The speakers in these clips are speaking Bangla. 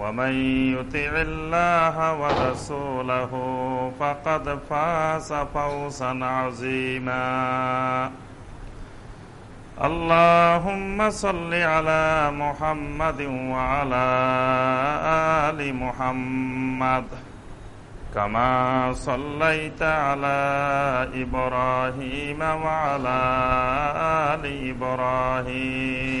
ومن يطع الله ورسوله فقد فاز فوزا عظيما. اللهم صل على محمد وعلى آل محمد كما صليت على إبراهيم وعلى آل إبراهيم.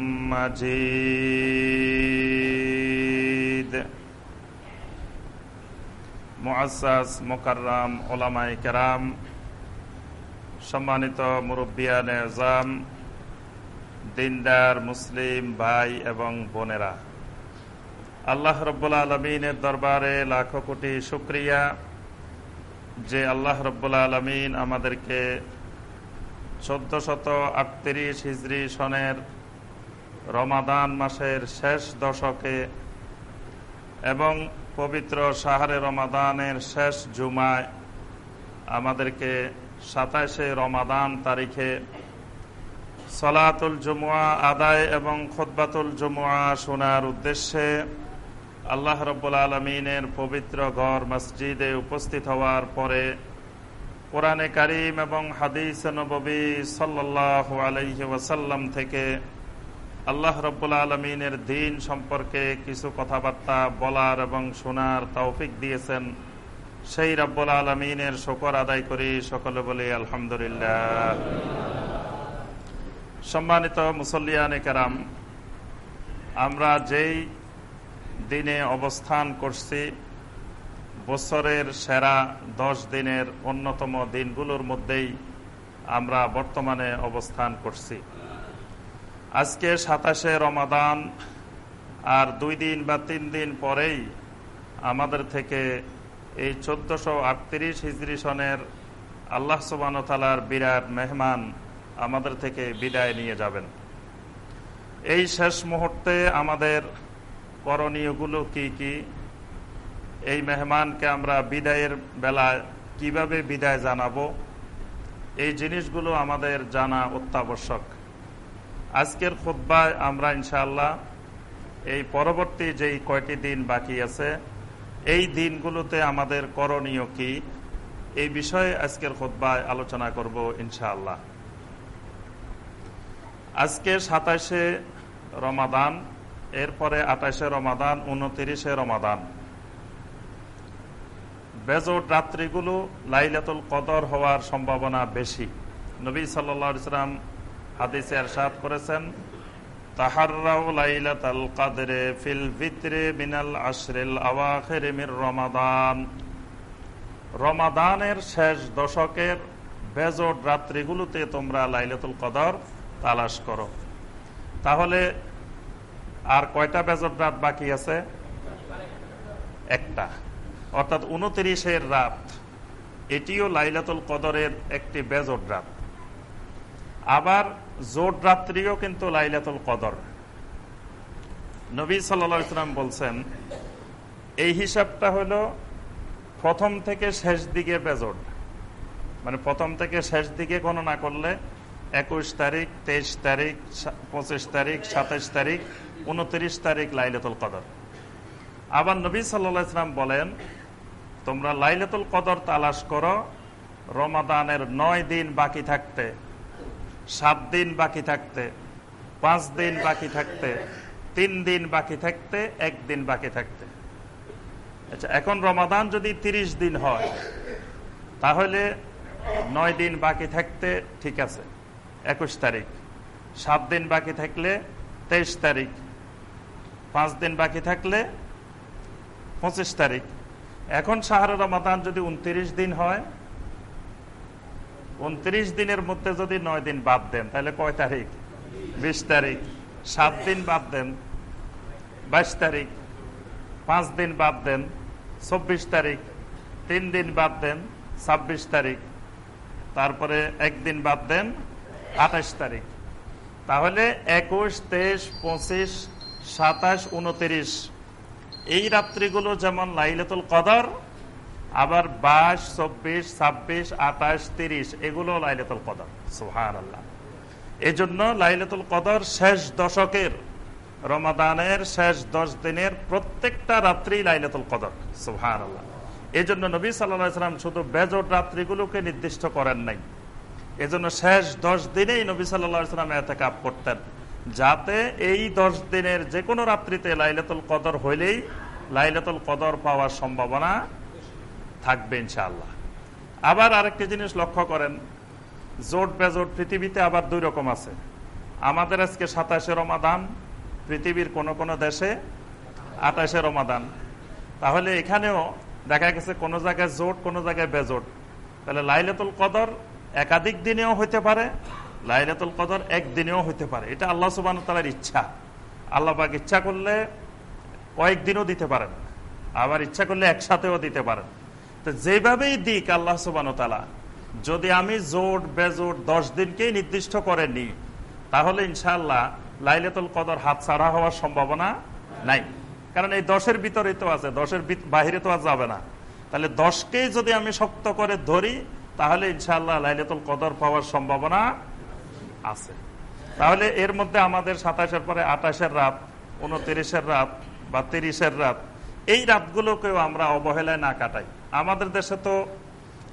মোকাররাম ওলামাই কেরাম, সম্মানিত মুরব্বিয়ান এজাম দিনদার মুসলিম ভাই এবং বোনেরা, আল্লাহ রব্বুল আলমিনের দরবারে লাখো কোটি শুক্রিয়া যে আল্লাহ রব্বুল আলমিন আমাদেরকে চোদ্দ শত আটত্রিশ হিজড়ি সনের রমাদান মাসের শেষ দশকে এবং পবিত্র সাহারে রমাদানের শেষ জুমায় আমাদেরকে সাতাশে রমাদান তারিখে সলাতুল জুমুয়া আদায় এবং খোদ্বাতুল জুমুয়া শোনার উদ্দেশ্যে আল্লাহ রব্বুল আলমিনের পবিত্র ঘর মসজিদে উপস্থিত হওয়ার পরে কোরআনে কারিম এবং হাদিস নবী সাল্লাহ আলহি ওয়াসাল্লাম থেকে আল্লাহ রব্বুল আলমিনের দিন সম্পর্কে কিছু কথাবার্তা বলার এবং শোনার তৌফিক দিয়েছেন। সেই রব্বুল আলমিনের শকর আদায় করি সকলে বলি আলহামদুলিল্লাহ। সম্মানিত মুসল্লিয়ান কারাম, আমরা যেই দিনে অবস্থান করছি, বছরের সেরা দশ দিনের অন্যতম দিনগুলোর মধ্যেই আমরা বর্তমানে অবস্থান করছি। আজকে সাতাশে রমাদান আর দুই দিন বা তিন দিন পরেই আমাদের থেকে এই চোদ্দশো আটত্রিশ হিজড়ি সনের আল্লাহ সুবানতালার বিরাট মেহমান আমাদের থেকে বিদায় নিয়ে যাবেন। এই শেষ মুহূর্তে আমাদের করণীয়গুলো কি কি? এই মেহমানকে আমরা বিদায়ের বেলায় কীভাবে বিদায় জানাব? এই জিনিসগুলো আমাদের জানা অত্যাবশ্যক। আজকের খুদ্বায় আমরা ইনশাআল্লাহ এই পরবর্তী যেই কয়টি দিন বাকি আছে, এই দিনগুলোতে আমাদের করণীয় কি? এই বিষয়ে আজকের খুদ্বায় আলোচনা করব ইনশাআল্লাহ। আজকে সাতাশে রমাদান, এরপরে আঠাশে রমাদান, উনতিরিশে রমাদান। বেজোট রাত্রিগুলো লাইলাতুল কদর হওয়ার সম্ভাবনা বেশি। নবী সাল্লা সাল্লাম হাদিসে এরশাদ করেছেন রমাদানের শেষ দশকের বেজোট রাত্রিগুলোতে তোমরা লাইলাতুল কদর তালাশ করো। তাহলে আর কয়টা বেজট রাত বাকি আছে? একটা। অর্থাৎ উনত্রিশের রাত, এটিও লাইলাতুল কদরের একটি বেজট রাত। আবার জোট রাত্রিও কিন্তু লাইলাতুল কদর। নবী সাল্লাম বলছেন, এই হিসাবটা হলো প্রথম থেকে শেষ দিকে বেজট মানে প্রথম থেকে শেষ দিকে গণনা করলে একুশ তারিখ, তেইশ তারিখ পঁচিশ তারিখ, সাতাইশ তারিখ, উনত্রিশ তারিখ লাইলাতুল কদর। আবার নবী সাল্লাম বলেন, তোমরা লাইলাতুল কদর তালাশ করো, রমাদানের নয় দিন বাকি থাকতে। সাত দিন বাকি থাকতে, পাঁচ দিন বাকি থাকতে, তিন দিন বাকি থাকতে একদিন বাকি থাকতে। আচ্ছা এখন রমাদান যদি তিরিশ দিন হয়, তাহলে নয় দিন বাকি থাকতে ঠিক আছে, একুশ তারিখ। সাত দিন বাকি থাকলে তেইশ তারিখ। পাঁচ দিন বাকি থাকলে পঁচিশ তারিখ। এখন শাহর রমাদান যদি উনত্রিশ দিন হয় উনত্রিশ দিনের মধ্যে যদি নয় দিন বাদ দেন, তাহলে কয় তারিখ? বিশ তারিখ। সাত দিন বাদ দেন, বাইশ তারিখ। পাঁচ দিন বাদ দেন, চব্বিশ তারিখ। তিন দিন বাদ দেন, ছাব্বিশ তারিখ। তারপরে একদিন বাদ দেন, আঠাশ তারিখ। তাহলে একুশ, তেইশ, পঁচিশ, সাতাশ, উনত্রিশ। এই রাত্রিগুলো যেমন লাইলাতুল কদর আবার বাইশ, চব্বিশ, ছাব্বিশ, আঠাশ, তিরিশ, এগুলো লাইলাতুল কদর। সুহান আল্লাহ এই জন্য লাইলাতুল কদর শেষ দশকের, রমাদানের শেষ দশ দিনের প্রত্যেকটা রাত্রি লাইলাতুল কদর। সুহান আল্লাহ এই জন্য নবী সাল্লাম শুধু বেজট রাত্রিগুলোকে নির্দিষ্ট করেন নাই। এজন্য শেষ দশ দিনেই নবী সাল্লাম এতে কাপ করতেন, যাতে এই দশ দিনের যে কোনো রাত্রিতে লাইলাতুল কদর হইলেই লাইলাতুল কদর পাওয়ার সম্ভাবনা থাকবে ইনশাআল্লাহ। আবার আরেকটি জিনিস লক্ষ্য করেন, জোট বেজোট পৃথিবীতে আবার দুই রকম আছে। আমাদের আজকে সাতাশে রমাদান, পৃথিবীর কোন কোন দেশে আঠাশে রমাদান। তাহলে এখানেও দেখা গেছে কোন জায়গায় জোট, কোন জায়গায় বেজোট। তাহলে লাইলাতুল কদর একাধিক দিনেও হইতে পারে, লাইলাতুল কদর একদিনেও হইতে পারে। এটা আল্লাহ সুবান তালার ইচ্ছা। আল্লাহ পাক ইচ্ছা করলে কয়েকদিনও দিতে পারেন, আবার ইচ্ছা করলে একসাথেও দিতে পারেন। তো যেভাবেই দিক আল্লাহ সুবান তালা যদি আমি জোট, বেজোট দশ দিনকেই নির্দিষ্ট করে নি তাহলে ইনশাল্লাহ লাইলাতুল কদর হাত ছাড়া হওয়ার সম্ভাবনা নাই। কারণ এই দশের ভিতরে তো আছে, দশের বাহিরে তো আর যাবে না। তাহলে দশকেই যদি আমি শক্ত করে ধরি, তাহলে ইনশাল্লাহ লাইলেতুল কদর পাওয়ার সম্ভাবনা আছে। তাহলে এর মধ্যে আমাদের সাতাশের পরে আঠাশের রাত, উনত্রিশের রাত বা তিরিশের রাত, এই রাতগুলোকেও আমরা অবহেলায় না কাটাই। আমাদের দেশে তো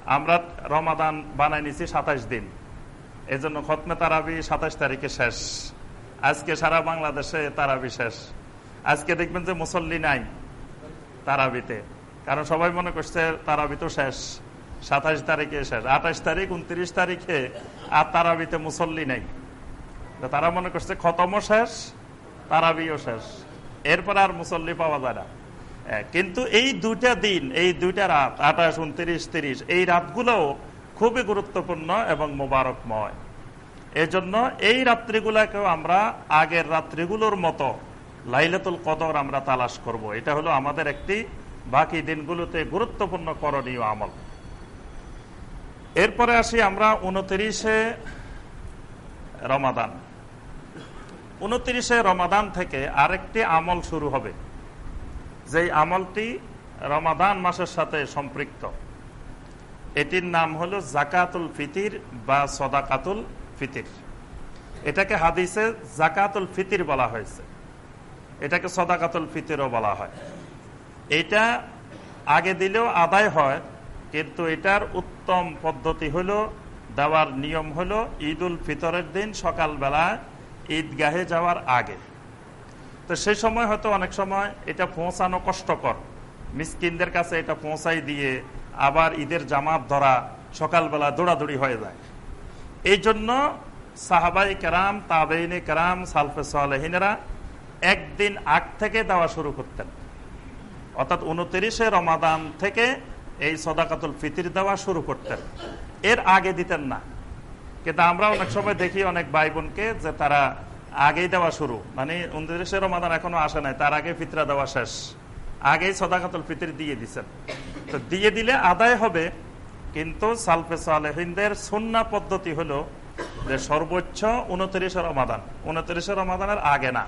আমরা রমাদান বানাই নিছি সাতাশ দিন। এই জন্য খতমে তারাবি সাতাশ তারিখে শেষ। আজকে সারা বাংলাদেশে তারাবি শেষ। আজকে দেখবেন যে মুসল্লি নাই তারাবিতে। কারণ সবাই মনে করছে তারাবি তো শেষ। সাতাশ তারিখে শেষ। আঠাশ তারিখ, উনত্রিশ তারিখে আর তারাবিতে মুসল্লি নেই। তারা মনে করছে খতমও শেষ, তারাবিও শেষ। এরপর আর মুসল্লি পাওয়া যায় না। কিন্তু এই দুইটা দিন, এই দুইটা রাত, আঠাশ, উনত্রিশ, তিরিশ, এই রাতগুলো খুবই গুরুত্বপূর্ণ এবং মোবারকময়। এজন্য এই রাত্রিগুলাকেও আমরা আগের রাত্রিগুলোর মতো লাইলাতুল কদর আমরা তালাশ করব। এটা হলো আমাদের একটি বাকি দিনগুলোতে গুরুত্বপূর্ণ করণীয় আমল। এরপরে আসি আমরা উনত্রিশে রমাদান। উনত্রিশে রমাদান থেকে আরেকটি আমল শুরু হবে। যে আমলটি রমাদান মাসের সাথে সম্পৃক্ত, এটির নাম হলো জাকাতুল ফিতির বা সদাকাতুল ফিতির। এটাকে হাদিসে জাকাতুল ফিতির বলা হয়েছে। এটাকে সদাকাতুল ফিতিরও বলা হয়। এটা আগে দিলেও আদায় হয়, কিন্তু এটার উত্তম পদ্ধতি হলো, দেওয়ার নিয়ম হলো ঈদ উল ফিতরের দিন সকালবেলা ঈদগাহে যাওয়ার আগে। তো সেই সময় হয়তো অনেক সময় এটা পৌঁছানো কষ্টকর। মিসকিনদের কাছে এটা পৌঁছাই দিয়ে আবার ঈদের জামাত ধরা সকালবেলা দৌড়াদৌড়ি হয়ে যায়। এই জন্য সাহাবাই কেরাম, তাবেইনে কেরাম, সালফে সালেহিনেরা একদিন আগ থেকে দেওয়া শুরু করতেন। অর্থাৎ উনত্রিশে রমাদান থেকে এই সদাকাতুল ফিতির দেওয়া শুরু করতেন। এর আগে দিতেন না। কিন্তু আমরা অনেক সময় দেখি অনেক ভাই বোনকে যে তারা আগেই দেওয়া শুরু। মানে উনত্রিশে রমাদান এখনও আসে নাই, তার আগে ফিতরা দেওয়া শেষ। আগেই সদাকাতুল ফিতির দিয়ে দিচ্ছেন তো দিয়ে দিলে আদায় হবে, কিন্তু সালফে সালেহিনদের সুন্না পদ্ধতি হলো যে সর্বোচ্চ উনত্রিশে রমাদান। উনত্রিশে রমাদানের আগে না।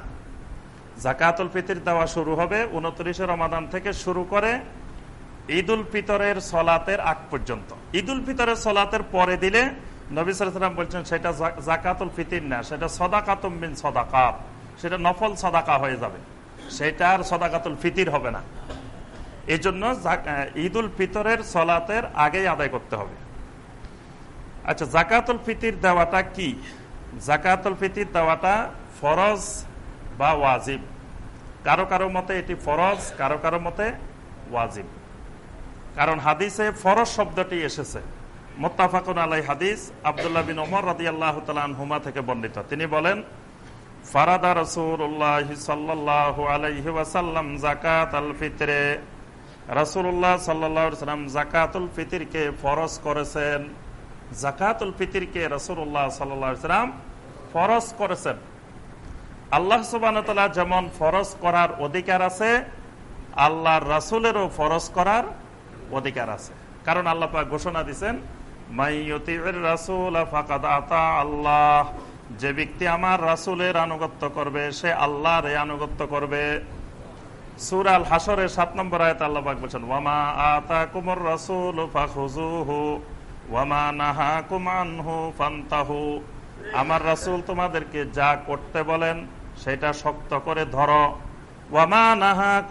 জাকাতুল ফিতির দেওয়া শুরু হবে, উনত্রিশে রমাদান থেকে শুরু করে ঈদুল ফিতরের সলাতের আগ পর্যন্ত। ঈদুল ফিতরের সলাতের পরে দিলে নবী সালাম বলছেন, সেটা জাকাতুল ফিতির না, সেটা সদাকাতুম বিন সদাকাত। সেটা নফল সদাকা হয়ে যাবে। সেটা আর সদাকাতুল ফিতির হবে না। এই জন্য ঈদুল ফিতরের সলাতের আগেই আদায় করতে হবে। আচ্ছা জাকাতুল ফিতির দেওয়াটা কি? জাকাতুল ফিতির দেওয়াটা ফরজ বা ওয়াজিব? কারও কারও মতে এটি ফরজ, কারও কারও মতে ওয়াজিব। কারণ হাদিসে ফরজ শব্দটি এসেছে। মোত্তাফাকুন আলাই হাদিস, আবদুল্লাহ বিন ওমর রাদি আল্লাহ হুমা থেকে বর্ণিত। তিনি বলেন, ফারাদা রসুল্লাহ সাল্লাহ আলাইহি ওয়াসাল্লাম জাকাত আল ফিতরে রসুল্লাহ সাল্লাম জাকাতুল ফিতিরকে ফরজ করেছেন। জাকাতুল ফিতিরকে রসুল্লাহ সাল্লাম ফরজ করেছেন। আল্লাহ সুবান যেমন ফরজ করার অধিকার আছে, আল্লাহর রাসুলেরও ফরজ করার অধিকার আছে। কারণ আল্লাহ ঘোষণা দিচ্ছেন আল্লাহ। যে ব্যক্তি আমার রাসুলের আনুগত্য করবে, সে আল্লাহর আনুগত্য করবে। সুরাল হাসরের সাত নম্বর আয়ত আল্লাহ বলছেন, ওয়ামা আতা কুমর রাসুল ওয়ামা নাহা ফান্তাহু। আমার রাসুল তোমাদেরকে যা করতে বলেন, সেটা শক্ত করে ধরো। ওয়ামা নাহা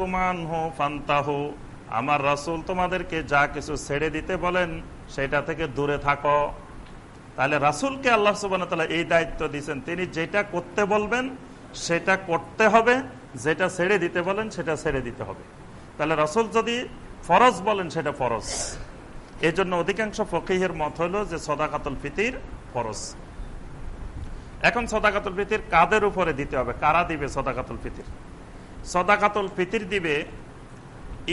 ফান্তাহু। আমার রাসুল তোমাদেরকে যা কিছু ছেড়ে দিতে বলেন সেটা থেকে দূরে থাকো। তাহলে রাসুলকে আল্লাহ সুবান এই দায়িত্ব দিচ্ছেন তিনি যেটা করতে বলবেন, সেটা করতে হবে। যেটা ছেড়ে দিতে বলেন, সেটা ছেড়ে দিতে হবে। তাহলে রাসুল যদি ফরজ বলেন, সেটা ফরজ। এই জন্য অধিকাংশ ফকিহের মত হলো যে সদাকাতুল ফিতির ফরজ। এখন সদাকাতুল ফিতির কাদের উপরে দিতে হবে? কারা দিবে সদাকাতুল ফিতির? সদাকাতুল ফিতির দিবে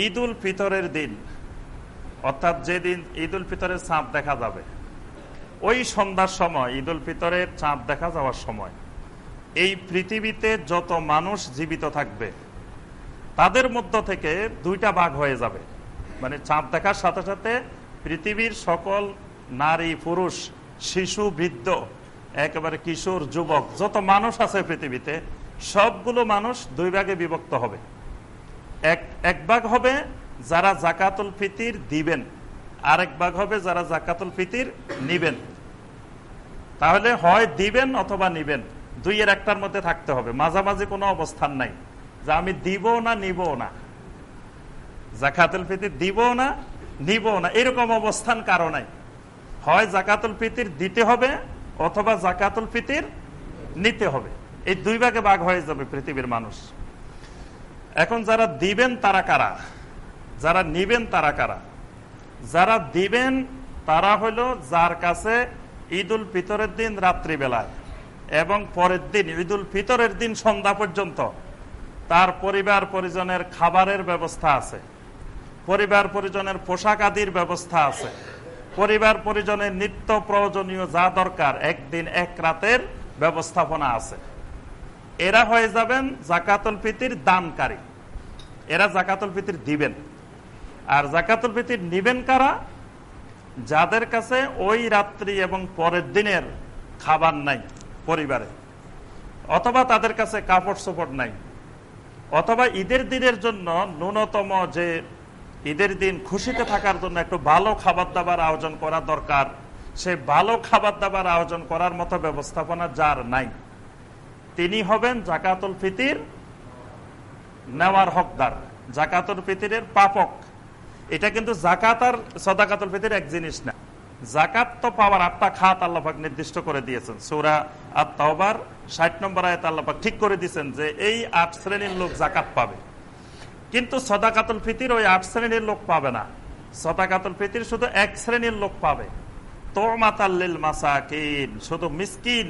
ঈদ উল ফিতরের দিন। অর্থাৎ যেদিন ঈদ উল ফিতরের চাঁদ দেখা যাবে, ওই সন্ধ্যার সময় ঈদ উল ফিতরের চাঁদ দেখা যাওয়ার সময়, এই পৃথিবীতে যত মানুষ জীবিত থাকবে, তাদের মধ্য থেকে দুইটা ভাগ হয়ে যাবে। মানে চাঁদ দেখার সাথে সাথে পৃথিবীর সকল নারী, পুরুষ, শিশু, বৃদ্ধ, একেবারে কিশোর, যুবক, যত মানুষ আছে পৃথিবীতে, সবগুলো মানুষ দুই ভাগে বিভক্ত হবে। এক এক ভাগ হবে যারা জাকাতুল ফিতির দিবেন, আরেক ভাগ হবে যারা জাকাতুল ফিতির নিবেন। তাহলে হয় দিবেন অথবা নিবেন, দুইয়ের একটার মধ্যে থাকতে হবে, মাঝামাঝি কোনো অবস্থান নাই। যে আমি দিব না, নিব না। জাকাতুল ফিতির দিব না, নিব না, এরকম অবস্থান কারও নাই। হয় জাকাতুল ফিতির দিতে হবে, অথবা জাকাতুল ফিতির নিতে হবে। এই দুই ভাগে ভাগ হয়ে যাবে পৃথিবীর মানুষ। এখন যারা দিবেন তারা কারা? যারা নিবেন তারা কারা? যারা দিবেন তারা হলো যার কাছে ঈদ উল ফিতরের দিন রাত্রিবেলায় এবং পরের দিন ঈদ উল ফিতরের দিন সন্ধ্যা পর্যন্ত তার পরিবার পরিজনের খাবারের ব্যবস্থা আছে, পরিবার পরিজনের পোশাক আদির ব্যবস্থা আছে, পরিবার পরিজনের নিত্য প্রয়োজনীয় যা দরকার একদিন এক রাতের ব্যবস্থাপনা আছে। এরা হয়ে যাবেন জাকাতুল ফিতির দানকারী। এরা জাকাতুল ফিতির দিবেন। আর জাকাতুল ফিতির নিবেন কারা? যাদের কাছে ওই রাত্রি এবং পরের দিনের খাবার নাই, পরিবারে। অথবা তাদের কাছে কাপড় চোপড় নাই। অথবা ঈদের দিনের জন্য ন্যূনতম যে ঈদের দিন খুশিতে থাকার জন্য একটু ভালো খাবার দাবার আয়োজন করা দরকার, সে ভালো খাবার দাবার আয়োজন করার মতো ব্যবস্থাপনা যার নাই, তিনি হবেন জাকাতুল ফিতির নেওয়ার হকদার, জাকাতুল ফিতিরের পাপক। এটা কিন্তু জাকাত আর সদাকাতুল ফিতির এক জিনিস না। জাকাত তো পাওয়ার আটটা খাত আল্লাহাক নির্দিষ্ট করে দিয়েছেন। সৌরা আর তওবার ষাট নম্বর আয়ত আল্লাহাক ঠিক করে দিয়েছেন যে এই আট শ্রেণির লোক জাকাত পাবে। কিন্তু সদাকাতুল ফিতির ওই আট শ্রেণির লোক পাবে না। সদাকাতুল ফিতির শুধু এক শ্রেণির লোক পাবে। তোমাতাল্লিল মাসাকিন, শুধু মিসকিন।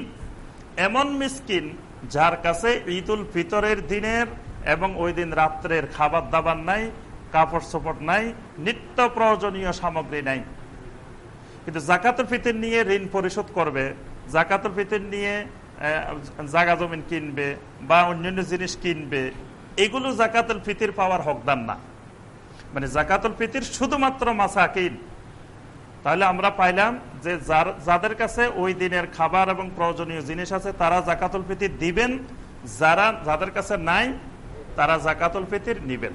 এমন মিসকিন যার কাছে ঈদুল ফিতরের দিনের এবং ওই দিন রাত্রের খাবার দাবার নাই কাপড় চোপড় নাই, নিত্য প্রয়োজনীয় সামগ্রী নাই। কিন্তু জাকাতুল ফিতির নিয়ে ঋণ পরিশোধ করবে, জাকাতুল ফিতির নিয়ে জাগা জমিন কিনবে বা অন্যান্য জিনিস কিনবে, এগুলো জাকাতুল ফিতির পাওয়ার হকদার না। মানে জাকাতুল ফিতির শুধুমাত্র মাসাকিন। তাহলে আমরা পাইলাম যে যার, যাদের কাছে ওই দিনের খাবার এবং প্রয়োজনীয় জিনিস আছে, তারা জাকাতুল ফিতির দিবেন, যারা, যাদের কাছে নাই, তারা জাকাতুল ফিতির নিবেন।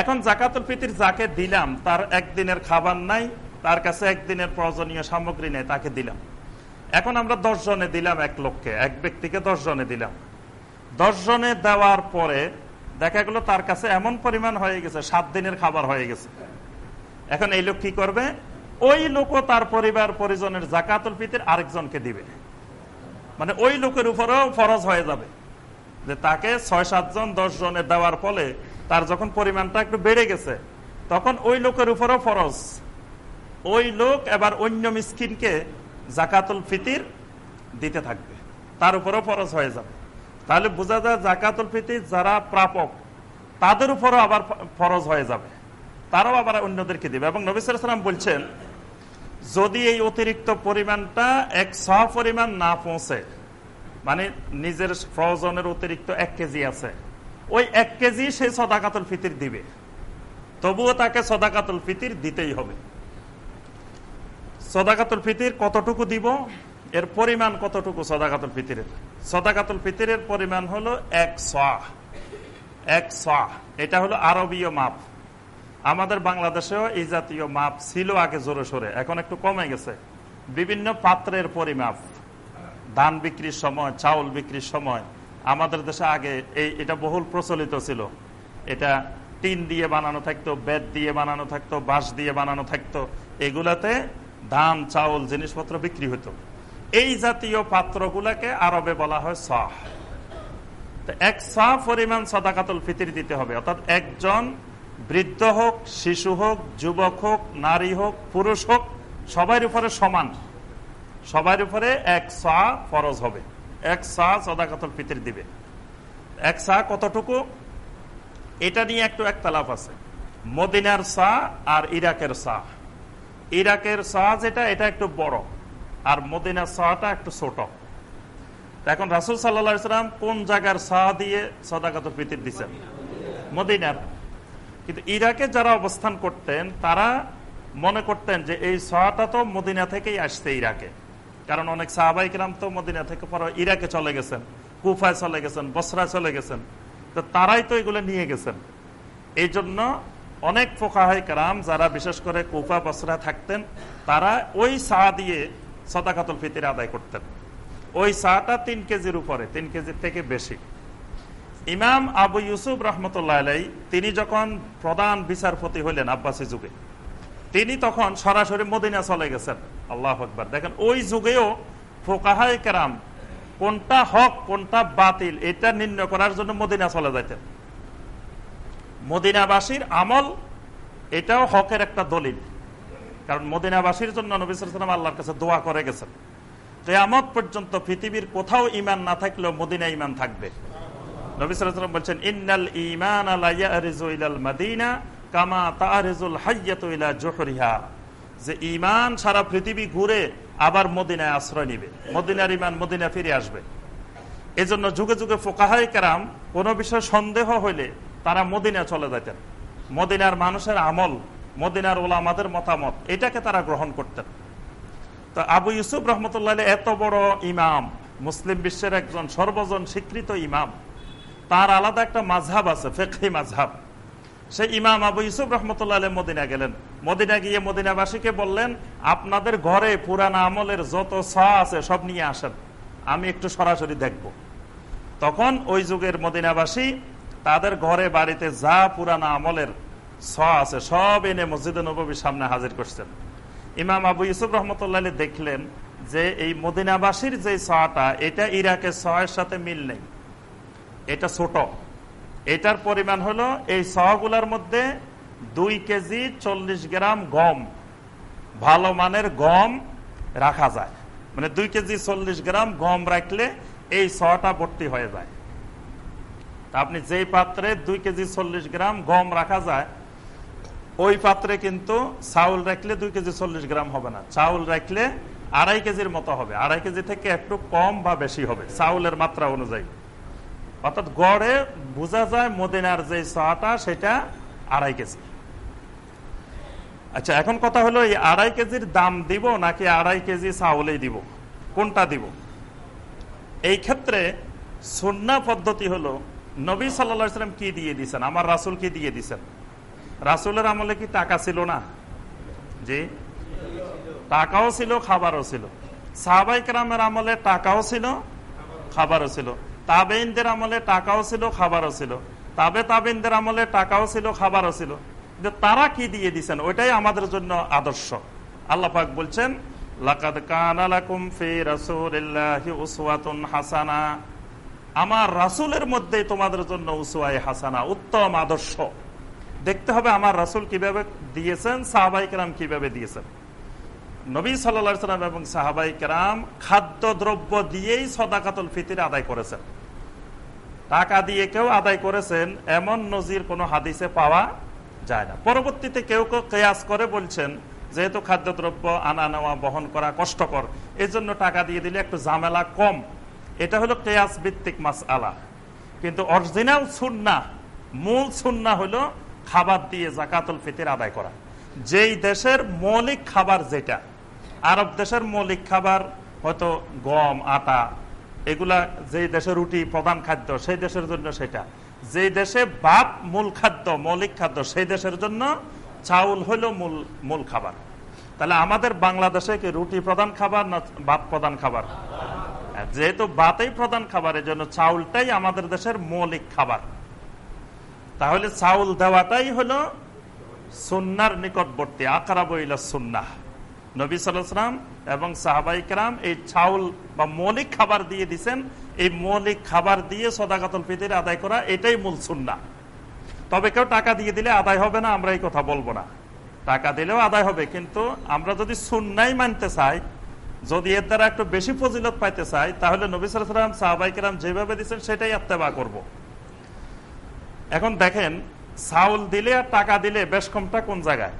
এখন জাকাতুল ফিতির যাকে দিলাম, তার একদিনের খাবার নাই, তার কাছে একদিনের প্রয়োজনীয় সামগ্রী নেই, তাকে দিলাম। এখন আমরা দশ জনে দিলাম এক লোককে, এক ব্যক্তিকে দশ জনে দিলাম। দশ জনে দেওয়ার পরে দেখা গেল তার কাছে এমন পরিমাণ হয়ে গেছে, সাত দিনের খাবার হয়ে গেছে। এখন এই লোক কি করবে? ওই লোকও তার পরিবার, পরিজনের জাকাতুল ফিতির আরেকজনকে দিবে। মানে ওই লোকের উপরেও ফরজ হয়ে যাবে। যে তাকে ছয় সাতজন দশ জনে দেওয়ার ফলে তার যখন পরিমাণটা একটু বেড়ে গেছে, তখন ওই লোকের উপরও ফরজ। ওই লোক এবার অন্য মিসকিনকে জাকাতুল ফিতির দিতে থাকবে। তার উপরও ফরজ হয়ে যাবে। তাহলে বোঝা যায় জাকাতুল ফিতির যারা প্রাপক, তাদের উপরও আবার ফরজ হয়ে যাবে। তারাও আবার অন্যদেরকে দিবে। এবং নবিসাম বলছেন, যদি এই অতিরিক্ত পরিমাণটা এক স পরিমাণ না পৌঁছে মানে নিজের প্রয়োজনের অতিরিক্ত এক কেজি আছে ওই এক কেজি সে সদাকাতুল ফিতির দিবে। তবুও তাকে সদাকাতুল ফিতির দিতেই হবে। সদাকাতুল ফিতির কতটুকু দিব? এর পরিমাণ কতটুকু সদাকাতুল ফিতিরের? সদাকাতুল ফিতিরের পরিমাণ হলো এক সাহ এক সাহ এটা হলো আরবীয় মাপ। আমাদের বাংলাদেশেও এই জাতীয় মাপ ছিল আগে জোরে সোরে, এখন একটু কমে গেছে। বিভিন্ন পাত্রের পরিমাপ। ধান বিক্রির সময়, চাউল বিক্রির সময় আমাদের দেশে আগে এই এটা বহুল প্রচলিত ছিল। এটা টিন দিয়ে বানানো থাকতো বেদ দিয়ে বানানো থাকতো, বাঁশ দিয়ে বানানো থাকতো। এগুলাতে ধান, চাউল, জিনিসপত্র বিক্রি হতো। এই জাতীয় পাত্রগুলাকে আরবে বলা হয় সাহ। এক সাহ পরিমাণ সদাকাতুল ফিতির দিতে হবে। অর্থাৎ একজন বৃদ্ধ হোক, শিশু হোক, যুবক হোক, নারী হোক, পুরুষ হোক, সবার উপরে সমান। সবার উপরে এক সা ফরজ হবে। এক সা সদাকাতুল ফিতির দিবে। এক সা কতটুকু? এটা নিয়ে একটু একতলাফ আছে। মদিনার সা আর ইরাকের সা। ইরাকের সা যেটা, এটা একটু বড়, আর মদিনার সাটা একটু ছোট। এখন রাসুল সাল্লা সাল্লাম কোন জায়গার সা দিয়ে সদাকাতুল ফিতির দিচ্ছেন মদিনার। কিন্তু ইরাকে যারা অবস্থান করতেন, তারা মনে করতেন যে এই সহাটা তো মদিনা থেকেই আসছে ইরাকে। কারণ অনেক সাহাবাই কিরাম তো মদিনা থেকে পরে ইরাকে চলে গেছেন, কুফায় চলে গেছেন, বসরায় চলে গেছেন। তো তারাই তো এগুলো নিয়ে গেছেন। এই জন্য অনেক ফোকাহাই কারাম যারা বিশেষ করে কুফা বসরা থাকতেন, তারা ওই সা দিয়ে সদাকাতুল ফিতির আদায় করতেন। ওই সাটা তিন কেজির উপরে, তিন কেজির থেকে বেশি। ইমাম আবু ইউসুফ রহমতুল্লাহ আলাই তিনি যখন প্রধান বিচারপতি হইলেন আব্বাসী যুগে তিনি তখন সরাসরি মদিনা চলে গেছেন। আল্লাহ আকবর। দেখেন, ওই যুগেও ফোকাহাই কেরাম কোনটা হক, কোনটা বাতিল, এটা নির্ণয় করার জন্য মদিনা চলে যাইতেন। মদিনাবাসীর আমল এটাও হকের একটা দলিল। কারণ মদিনাবাসীর জন্য নবিসাম আল্লাহর কাছে দোয়া করে গেছেন। কেয়ামত পর্যন্ত পৃথিবীর কোথাও ইমান না থাকলেও মদিনা ইমান থাকবে। নবিসাম বলছেন, ইন্নাল ইমান মাদিনা যে ইমান সারা পৃথিবী ঘুরে আবার মদিনায় আশ্রয় নিবে। মদিনার ইমান মদিনা ফিরে আসবে। এজন্য যুগে যুগে ফোকাহাই কারাম কোনো বিষয় সন্দেহ হইলে তারা মদিনা চলে যেতেন মদিনার মানুষের আমল, মদিনার ওলামাদের মতামত, এটাকে তারা গ্রহণ করতেন। তো আবু ইউসুফ রহমতুল্লাহ এত বড় ইমাম, মুসলিম বিশ্বের একজন সর্বজন স্বীকৃত ইমাম। তার আলাদা একটা মাঝহাব আছে ফেকি মাঝহাব। সে ইমাম আবু ইউসুফ রহমতুল্লাহ মদিনা গেলেন। মদিনা গিয়ে মদিনাবাসীকে বললেন, আপনাদের ঘরে পুরানা আমলের যত স আছে সব নিয়ে আসেন। আমি একটু সরাসরি দেখব। তখন ওই যুগের মদিনাবাসী তাদের ঘরে বাড়িতে যা পুরানা আমলের স আছে সব এনে মসজিদে নবীর সামনে হাজির করছেন। ইমাম আবু ইউসুফ রহমতুল্লাহ দেখলেন যে এই মদিনাবাসীর যে সটা এটা ইরাকের সয়ের সাথে মিল নেই। এটা ছোট। এটার পরিমাণ হলো এই সহগুলার মধ্যে দুই কেজি চল্লিশ গ্রাম গম। ভালো মানের গম রাখা যায়। মানে দুই কেজি চল্লিশ গ্রাম গম রাখলে এই সটা ভর্তি হয়ে যায়। আপনি যেই পাত্রে দুই কেজি চল্লিশ গ্রাম গম রাখা যায়, ওই পাত্রে কিন্তু চাউল রাখলে দুই কেজি চল্লিশ গ্রাম হবে না। চাউল রাখলে আড়াই কেজির মতো হবে। আড়াই কেজি থেকে একটু কম বা বেশি হবে, চাউলের মাত্রা অনুযায়ী। অর্থাৎ গড়ে বোঝা যায় মদিনার যে চাটা সেটা আড়াই কেজি। আচ্ছা এখন কথা হলো, এই আড়াই কেজির দাম দিব নাকি আড়াই কেজি চাউলেই দিব? কোনটা দিব? এই ক্ষেত্রে সন্না পদ্ধতি হলো, নবী সাল্লাম কি দিয়ে দিচ্ছেন আমার রাসুল কি দিয়ে দিচ্ছেন রাসুলের আমলে কি টাকা ছিল না? জি। টাকাও ছিল, খাবারও ছিল। সাহাবাই কেরামের আমলে টাকাও ছিল, খাবারও ছিল। তাবেইনদের আমলে টাকাও ছিল, খাবারও ছিল। তাবে তাবেইনদের আমলে টাকাও ছিল, খাবারও ছিল। যে তারা কি দিয়ে দিচ্ছেন ওইটাই আমাদের জন্য আদর্শ। আল্লাহ পাক বলছেন, লাকাদ কানালাকুম ফি রাসূলিল্লাহি উসওয়াতুন হাসানা। আমার রাসূলের মধ্যে তোমাদের জন্য উসওয়ায়ে হাসানা, উত্তম আদর্শ। দেখতে হবে আমার রাসূল কীভাবে দিয়েছেন সাহাবাই কেরাম কীভাবে দিয়েছেন। নবী সাল্লা সাল্লাম এবং সাহাবাই কেরাম খাদ্য দ্রব্য দিয়েই সদাকাতুল ফিতির আদায় করেছেন। টাকা দিয়ে কেউ আদায় করেছেন, এমন নজির কোনো হাদিসে পাওয়া যায় না। পরবর্তীতে কেউ কেউ কেয়াস করে বলছেন, যেহেতু খাদ্যদ্রব্য আনা নেওয়া, বহন করা কষ্টকর এই জন্য টাকা দিয়ে দিলে একটু ঝামেলা কম। এটা হলো কেয়াস ভিত্তিক মাস আলা কিন্তু অরিজিনাল সুন্না, মূল সুন্না হলো খাবার দিয়ে জাকাতুল ফিতির আদায় করা। যেই দেশের মৌলিক খাবার যেটা, আরব দেশের মৌলিক খাবার হয়তো গম, আটা এগুলা যেই দেশে রুটি প্রধান খাদ্য, সেই দেশের জন্য সেটা। যেই দেশে ভাত মূল খাদ্য, মৌলিক খাদ্য, সেই দেশের জন্য চাউল হলো মূল মূল খাবার। তাহলে আমাদের বাংলাদেশে কি রুটি প্রধান খাবার না ভাত প্রধান খাবার? যেহেতু ভাতেই প্রধান খাবার এই জন্য চাউলটাই আমাদের দেশের মৌলিক খাবার। তাহলে চাউল দেওয়াটাই হলো সুন্নার নিকটবর্তী আকারা বইলা সুন্নাহ। নবী সালাম এবং সাহাবাই সাহাবাইকরাম এই চাউল বা মৌলিক খাবার দিয়ে দিচ্ছেন এই মৌলিক খাবার দিয়ে সদাকাতল ফিতির আদায় করা এটাই মূল সুন্না তবে কেউ টাকা দিয়ে দিলে আদায় হবে না, আমরা এই কথা বলব না। টাকা দিলেও আদায় হবে, কিন্তু আমরা যদি সুন্নাই মানতে চাই, যদি এর দ্বারা একটু বেশি ফজিলত পাইতে চাই, তাহলে নবী সালাম সাহাবাইকরাম যেভাবে দিচ্ছেন সেটাই আত্মেবা করব। এখন দেখেন, চাউল দিলে আর টাকা দিলে বেশ কমটা কোন জায়গায়?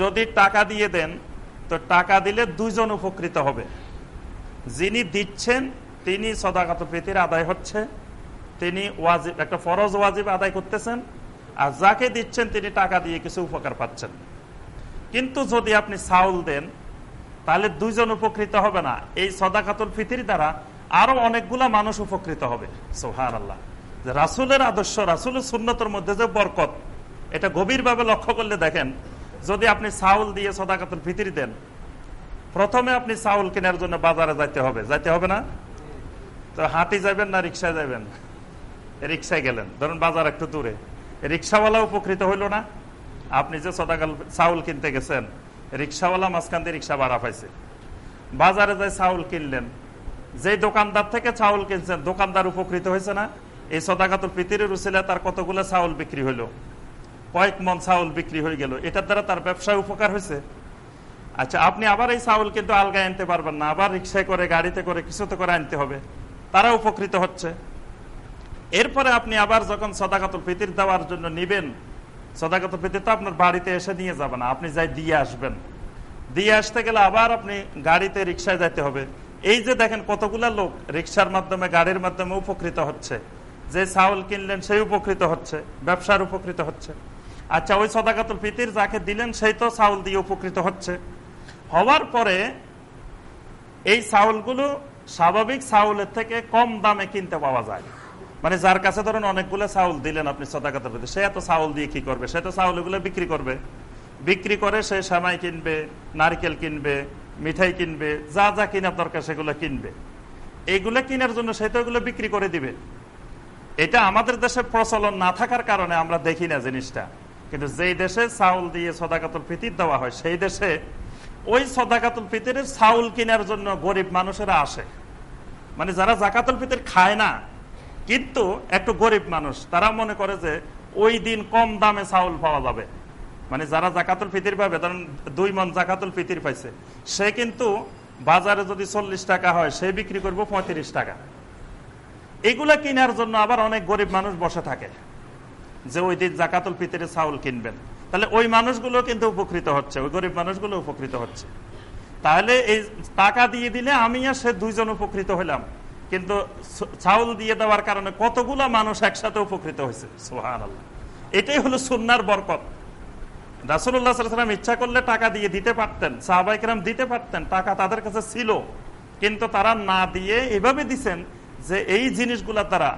যদি টাকা দিয়ে দেন, তো টাকা দিলে দুইজন উপকৃত হবে। যিনি দিচ্ছেন, তিনি সদাগত প্রীতির আদায় হচ্ছে, তিনি ওয়াজিব, একটা ফরজ ওয়াজিব আদায় করতেছেন, আর যাকে দিচ্ছেন, তিনি টাকা দিয়ে কিছু উপকার পাচ্ছেন। কিন্তু যদি আপনি চাউল দেন, তাহলে দুইজন উপকৃত হবে না। এই সদাকাতুল ফিতির দ্বারা আরও অনেকগুলা মানুষ উপকৃত হবে। সোহান আল্লাহ রাসুলের আদর্শ, রাসুলের সুন্নতর মধ্যে যে বরকত, এটা গভীরভাবে লক্ষ্য করলে দেখেন যদি আপনি চাউল দিয়ে সদাকাতুল ফিতির দেন, প্রথমে আপনি চাউল কেনার জন্য বাজারে যাইতে হবে। যাইতে হবে না? তো হাঁটি যাবেন না রিক্সায় যাবেন রিক্সায় গেলেন। ধরুন বাজার একটু দূরে। রিক্সাওয়ালা উপকৃত হইল না? আপনি যে সদাকাল চাউল কিনতে গেছেন, রিক্সাওয়ালা মাঝখান দিয়ে রিক্সা ভাড়া পাইছে। বাজারে যাই চাউল কিনলেন। যে দোকানদার থেকে চাউল কিনছেন, দোকানদার উপকৃত হয়েছে না? এই সদাকাতুল পিতির উচিলে তার কতগুলো চাউল বিক্রি হইল? কয়েক মন চাউল বিক্রি হয়ে গেল। এটার দ্বারা তার ব্যবসায় উপকার হয়েছে? আচ্ছা আপনি আবার এই চাউল কিন্তু আলগায় আনতে পারবেন না। আবার রিক্সায় করে, গাড়িতে করে কিছুতে করে আনতে হবে। তারা উপকৃত হচ্ছে। এরপরে আপনি আবার যখন সদাকাতুল ফিতির দেওয়ার জন্য নিবেন, সদাকাতুল ফিতির তো আপনার বাড়িতে এসে নিয়ে যাবেন আপনি যাই দিয়ে আসবেন। দিয়ে আসতে গেলে আবার আপনি গাড়িতে, রিক্সায় যাইতে হবে। এই যে দেখেন কতগুলা লোক রিক্সার মাধ্যমে, গাড়ির মাধ্যমে উপকৃত হচ্ছে। যে চাউল কিনলেন সেই উপকৃত হচ্ছে, ব্যবসার উপকৃত হচ্ছে। আচ্ছা ওই সদাকাতুল ফিতির যাকে দিলেন, সেই তো চাউল দিয়ে উপকৃত হচ্ছে। হওয়ার পরে এই চাউলগুলো স্বাভাবিক চাউলের থেকে কম দামে কিনতে পাওয়া যায়। মানে যার কাছে ধরেন অনেকগুলো চাউল দিলেন আপনি সদাকাতের প্রতি সে এত চাউল দিয়ে কি করবে? সে তো চাউল এগুলো বিক্রি করবে। বিক্রি করে সে সামাই কিনবে, নারকেল কিনবে, মিঠাই কিনবে, যা যা কিনার দরকার সেগুলো কিনবে। এইগুলো কেনার জন্য সে তো এগুলো বিক্রি করে দিবে। এটা আমাদের দেশে প্রচলন না থাকার কারণে আমরা দেখি না জিনিসটা। কিন্তু যেই দেশে চাউল দিয়ে সদাকাতুল ফিতির দেওয়া হয়, সেই দেশে ওই সদাকাতুল ফিতিরের চাউল কেনার জন্য গরিব মানুষেরা আসে। মানে যারা জাকাতুল ফিতির খায় না, কিন্তু একটু গরিব মানুষ, তারা মনে করে যে ওই দিন কম দামে চাউল পাওয়া যাবে। মানে যারা জাকাতুল ফিতির পাবে, ধরেন দুই মন জাকাতুল ফিতির পাইছে, সে কিন্তু বাজারে যদি চল্লিশ টাকা হয়, সে বিক্রি করব পঁয়ত্রিশ টাকা। এগুলা কেনার জন্য আবার অনেক গরিব মানুষ বসে থাকে। যে ওই দিন জাকাতুল ফিতিরে চাউল কিনবেন। তাহলে ওই মানুষগুলো কিন্তু উপকৃত হচ্ছে, ওই গরিব মানুষগুলো উপকৃত হচ্ছে। তাহলে এই টাকা দিয়ে দিলে আমি আর সে দুইজন উপকৃত হইলাম। কিন্তু চাউল দিয়ে দেওয়ার কারণে কতগুলা মানুষ একসাথে উপকৃত হয়েছে? সোহান এটাই হলো সুন্নার বরকত। রাসুল্লাহাম ইচ্ছা করলে টাকা দিয়ে দিতে পারতেন সাহবাইকেরাম দিতে পারতেন, টাকা তাদের কাছে ছিল। কিন্তু তারা না দিয়ে এভাবে দিচ্ছেন যে এই জিনিসগুলা তারা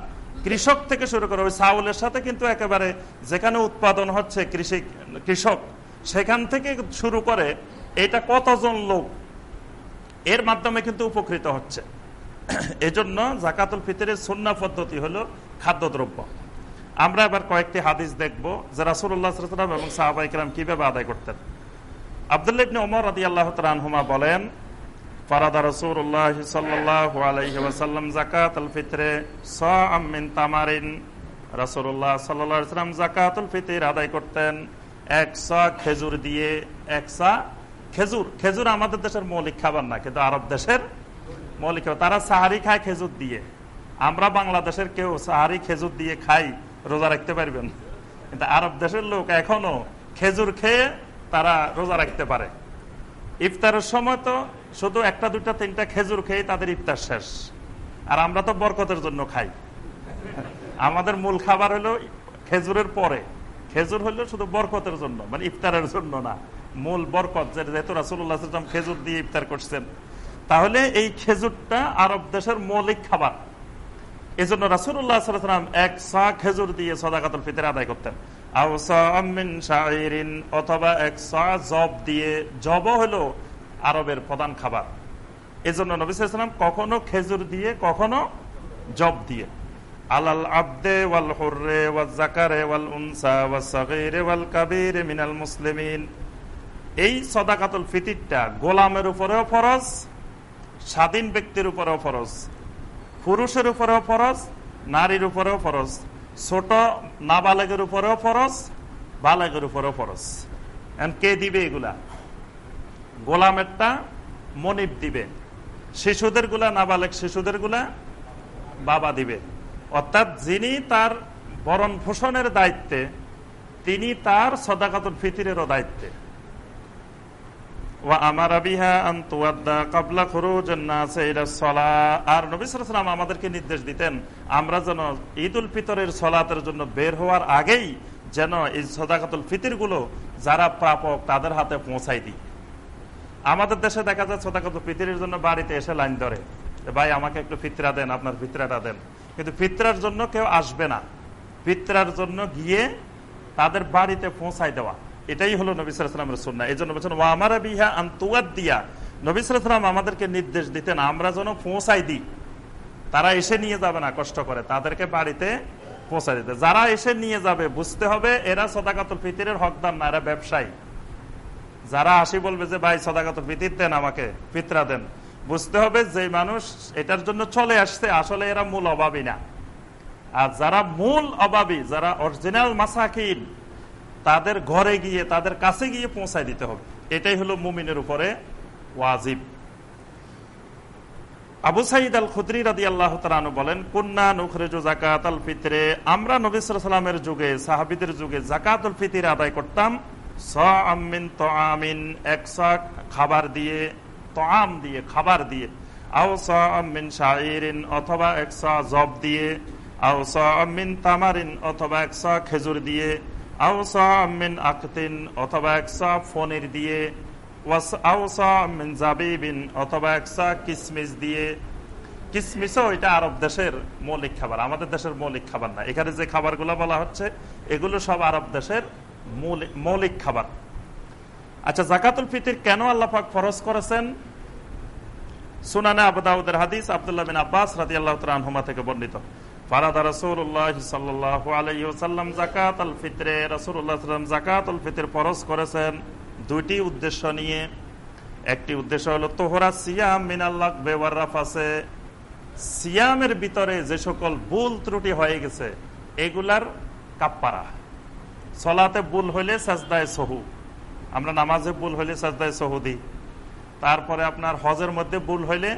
কৃষক থেকে শুরু করে ওই চাউলের সাথে কিন্তু একেবারে যেখানে উৎপাদন হচ্ছে কৃষি, কৃষক, সেখান থেকে শুরু করে এটা কতজন লোক, এর মাধ্যমে কিন্তু উপকৃত হচ্ছে। এজন্য জাকাতুল ফিতরের সন্না পদ্ধতি হলো খাদ্যদ্রব্য। আমরা এবার কয়েকটি হাদিস দেখব যে রাসুল্লাহাম এবং সাহাবাইকরাম কীভাবে আদায় করতেন। আবদুল্লাবনে ওমর আদি আল্লাহ তালহুমা বলেন সাল্লাম করতেন। খেজুর দিয়ে খেজুর। খেজুর আমাদের দেশের মৌলিক খাবার না, কিন্তু আরব দেশের মৌলিক খাবার। তারা সাহারি খায় খেজুর দিয়ে। আমরা বাংলাদেশের কেউ সাহারি খেজুর দিয়ে খাই, রোজা রাখতে পারবেন? কিন্তু আরব দেশের লোক এখনও খেজুর খেয়ে তারা রোজা রাখতে পারে। ইফতারের সময় তো শুধু একটা দুটা তিনটা খেজুর খেয়ে তাদের ইফতার শেষ। আর আমরা তো বরকতের জন্য খাই। আমাদের মূল খাবার হলো খেজুরের পরে। খেজুর হলো শুধু বরকতের জন্য মানে ইফতারের জন্য না। মূল বরকত যেহেতু রাসুল্লাহ খেজুর দিয়ে ইফতার করছেন। তাহলে এই খেজুরটা আরব দেশের মৌলিক খাবার। এই জন্য রাসুল্লাহাম এক সা খেজুর দিয়ে সদাকাতুল ফিতর আদায় করতেন। অথবা এক সা জব দিয়ে। জব হলো আরবের প্রধান খাবার। এই জন্য নবিসাম কখনো খেজুর দিয়ে, কখনো জব দিয়ে। আলাল আব্দে ওয়াল জাকারে ওয়াল ওয়াল মিনাল মুসলিমিন। এই সদাকাতুল গোলামের স্বাধীন ব্যক্তির পুরুষের নারীর ছোট নাবালেগের উপরেও ফরজ, বালেগের উপরেও ফরজ। কে দিবে এগুলা? গোলামেরটা মনিব দিবে। শিশুদেরগুলা নাবালেক শিশুদেরগুলা বাবা দিবে। অর্থাৎ যিনি তার বরণ পোষণের দায়িত্বে, তিনি তার সদাকাতুল ফিতিরেরও দায়িত্বে। আমাদেরকে নির্দেশ দিতেন, আমরা যেন ঈদ উল ফিতরের সলাতের জন্য বের হওয়ার আগেই যেন এই যারা প্রাপক তাদের হাতে পৌঁছাই দিই। আমাদের দেশে দেখা যায় সদাকাতুল ফিতিরের জন্য বাড়িতে এসে লাইন ধরে ভাই, আমাকে একটু ফিতরা দেন, আপনার ফিতরাটা দেন। কিন্তু ফিতরার জন্য কেউ আসবে না। ফিতরার জন্য গিয়ে তাদের বাড়িতে পৌঁছাই দেওয়া। এটাই হলো নবিসামের সুন্না এই জন্য বলছেন ওয়ামারা বিহা আন্তুয়াদ দিয়া নবিসাম আমাদেরকে নির্দেশ দিতেন, আমরা যেন পৌঁছাই দিই। তারা এসে নিয়ে যাবে না, কষ্ট করে। তাদেরকে বাড়িতে পৌঁছাই দিতে। যারা এসে নিয়ে যাবে, বুঝতে হবে এরা সদাকাতুল ফিতিরের হকদার না, এরা ব্যবসায়ী। যারা আসি বলবে যে, ভাই সদাকাতুল ফিতির দেন আমাকে ফিতরা দেন। বুঝতে হবে যে মানুষ এটার জন্য চলে আসছে, আসলে এরা মূল অভাবী না। আর যারা মূল অভাবী, যারা অরিজিনাল মাসাকিন, তাদের ঘরে গিয়ে, তাদের কাছে গিয়ে পৌঁছায় দিতে হবে। এটাই হলো মুমিনের উপরে ওয়াজিব। আবু সাইদ আল খুদ্রি রাদি আল্লাহ তালু বলেন, কুন্না নুখরেজু জাকাত আল ফিতরে। আমরা নবিসামের যুগে, সাহাবিদের যুগে জাকাত আল ফিতির আদায় করতাম। আমিন তো খাবার দিয়ে আম দিয়ে, খাবার দিয়ে। আও অথবা জব দিয়ে। আও তামারিন, অথবা খেজুর দিয়ে। আউসামিন আকতিন, অথবা দিয়ে। জাবিবিন, অথবা কিসমিস দিয়ে। কিসমিসও আরব দেশের মৌলিক খাবার, আমাদের দেশের মৌলিক খাবার না। এখানে যে খাবারগুলো বলা হচ্ছে, এগুলো সব আরব দেশের মৌলিক খাবার। আচ্ছা জাকাতুল ফিতির কেন আল্লাপাক ফরজ করেছেন? সুনানে আবদাউদের হাদিস আবদুল্লাহ বিন আব্বাস রাজি আল্লাহ তালহুমা থেকে বর্ণিত। করেছেন। দুইটি উদ্দেশ্য নিয়ে। একটি উদ্দেশ্য হলো তোহরা সিয়াম মিনাল্লাহ রাফাসে। সিয়ামের ভিতরে যে সকল ভুল ত্রুটি হয়ে গেছে, এগুলার কাপ্পারা। সলাতে ভুল হইলে সাজদায় সহু। আমরা নামাজে ভুল হইলে সাজদায় সহু দিই। তারপরে আপনার হজের মধ্যে ভুল হইলে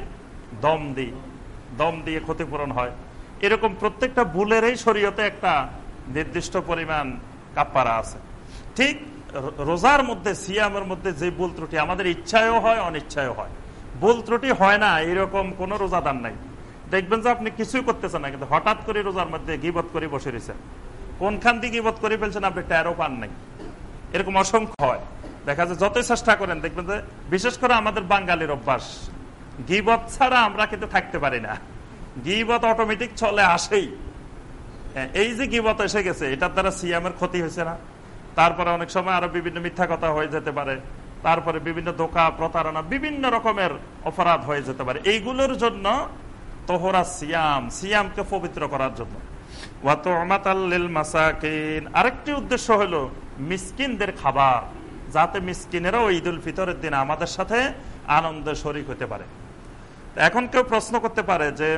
দম দিই। দম দিয়ে ক্ষতিপূরণ হয়। এরকম প্রত্যেকটা ভুলেরই শরীয়তে একটা নির্দিষ্ট পরিমাণ কাপ্পারা আছে। ঠিক রোজার মধ্যে, সিয়ামের মধ্যে যে ভুল ত্রুটি, আমাদের ইচ্ছায়ও হয়, অনিচ্ছায়ও হয়। ভুল ত্রুটি হয় না, এরকম কোন রোজাদার নাই। দেখবেন যে আপনি কিছুই করতেছেন না, কিন্তু হঠাৎ করে রোজার মধ্যে গিবত করে বসে রয়েছেন। কোনখান দিয়ে গিবত করে ফেলছেন আপনি? ট্যারও পান নাই। এরকম অসংখ্য হয়। দেখা যায় যতই চেষ্টা করেন দেখবেন যে বিশেষ করে আমাদের বাঙালির অভ্যাস গিবত ছাড়া আমরা কিন্তু থাকতে পারি না। গিবত অটোমেটিক চলে আসেই। হ্যাঁ, এই যে গিবত এসে গেছে এটার দ্বারা সিয়ামের ক্ষতি হয়েছে না। তারপরে অনেক সময় আরও বিভিন্ন মিথ্যা কথা হয়ে যেতে পারে। তারপরে বিভিন্ন দোকা প্রতারণা বিভিন্ন রকমের অপরাধ হয়ে যেতে পারে। এইগুলোর জন্য তোহরা সিয়াম সিয়ামকে পবিত্র করার জন্য। আরেকটি উদ্দেশ্য হলো মিসকিনদের খাবার, যাতে মিসকিনেরাও ঈদ উল ফিতরের দিন আমাদের সাথে আনন্দে শরিক হতে পারে। এখন কেউ প্রশ্ন করতে পারে যে,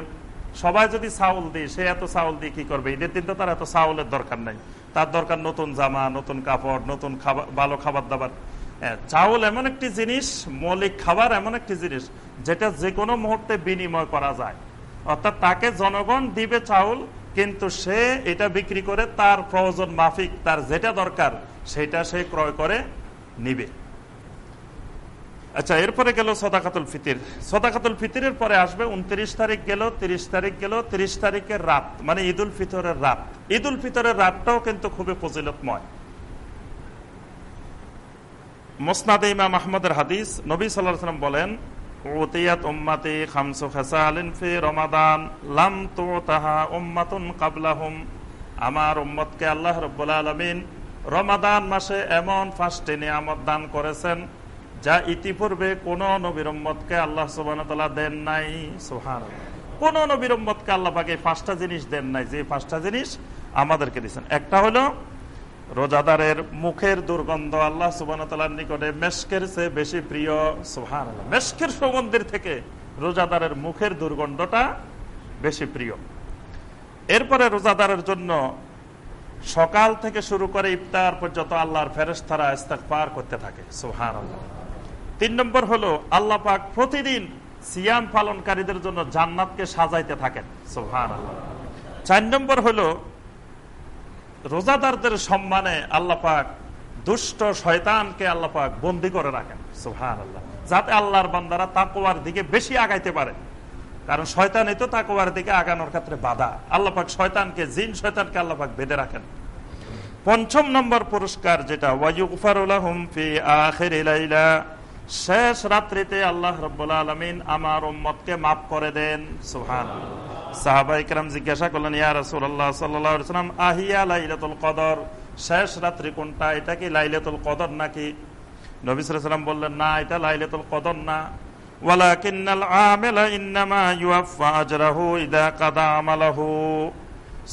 সবাই যদি চাউল দিই সে এত চাউল দিয়ে কি করবে? ঈদের দিন তো তার এত চাউলের দরকার নাই। তার দরকার নতুন জামা, নতুন কাপড়, নতুন খাবার ভালো খাবার দাবার চাউল এমন একটি জিনিস, মৌলিক খাবার এমন একটি জিনিস, যেটা যে কোনো মুহূর্তে বিনিময় করা যায়। অর্থাৎ তাকে জনগণ দিবে চাউল কিন্তু সে এটা বিক্রি করে তার প্রয়োজন মাফিক, তার যেটা দরকার, সেটা সে ক্রয় করে নিবে। আচ্ছা এরপরে গেল সদাকাতুল ফিতির। সদাকাতুল ফিতিরের পরে আসবে উনত্রিশ তারিখ গেল, তিরিশ তারিখ গেল, তিরিশ তারিখের রাত মানে ঈদ উল ফিতরের রাত। ঈদ উল ফিতরের রাতটাও কিন্তু খুবই ফজিলতময়। মোসনাদ ইমাম আহমদের হাদিস, নবী সাল্লাম বলেন উতিয়াত উম্মাতি খামসু খাসালিন ফি রমাদান, লাম তো তাহা উম্মাতুন কাবলাহুম। আমার উম্মতকে আল্লাহ রব্বুল আলমিন রমাদান মাসে এমন ফার্স্টে নিয়ামত দান করেছেন, যা ইতিপূর্বে কোন নবীর উম্মতকে আল্লাহ সুবান দেন নাই। সোহান কোন নবীর উম্মতকে আল্লাহ পাকে পাঁচটা জিনিস দেন নাই। যে পাঁচটা জিনিস আমাদেরকে দিচ্ছেন একটা হলো রোজাদারের মুখের দুর্গন্ধ আল্লাহ সুবান নিকটে মেশকের চেয়ে বেশি প্রিয় সোহান মেশকের সুগন্ধির থেকে রোজাদারের মুখের দুর্গন্ধটা বেশি প্রিয়। এরপরে রোজাদারের জন্য সকাল থেকে শুরু করে ইফতার পর্যন্ত আল্লাহর ফেরেস্তারা পার করতে থাকে সোহান তিন নম্বর হলো, আল্লাহ পাক প্রতিদিন সিয়াম পালনকারীদের জন্য জান্নাতকে সাজাইতে থাকেন সোহান চার নম্বর হলো রোজাদারদের সম্মানে আল্লাহ পাক দুষ্ট শয়তানকে আল্লাহ পাক বন্দি করে রাখেন। সোহান আল্লাহ যাতে আল্লাহর বান্দারা তাকোয়ার দিকে বেশি আগাইতে পারে। কারণ শয়তান তো তাকোয়ার দিকে আগানোর ক্ষেত্রে বাধা। আল্লাহ পাক শয়তানকে, জিন শয়তানকে আল্লাহ পাক বেঁধে রাখেন। পঞ্চম নম্বর পুরস্কার যেটা শেষ রাত্রিতে আল্লাহ রব্বুল্লা আলমিন আমার উম্মতকে মাফ করে দেন। সুহান সাহাবাইকরাম জিজ্ঞাসা করলেন, ইয়া রসুল্লাহ সাল্লাম আহিয়া লাইলাতুল কদর? শেষ রাত্রি কোনটা? এটা কি লাইলাতুল কদর নাকি? নবিসাম বললেন, না, এটা লাইলাতুল কদর না।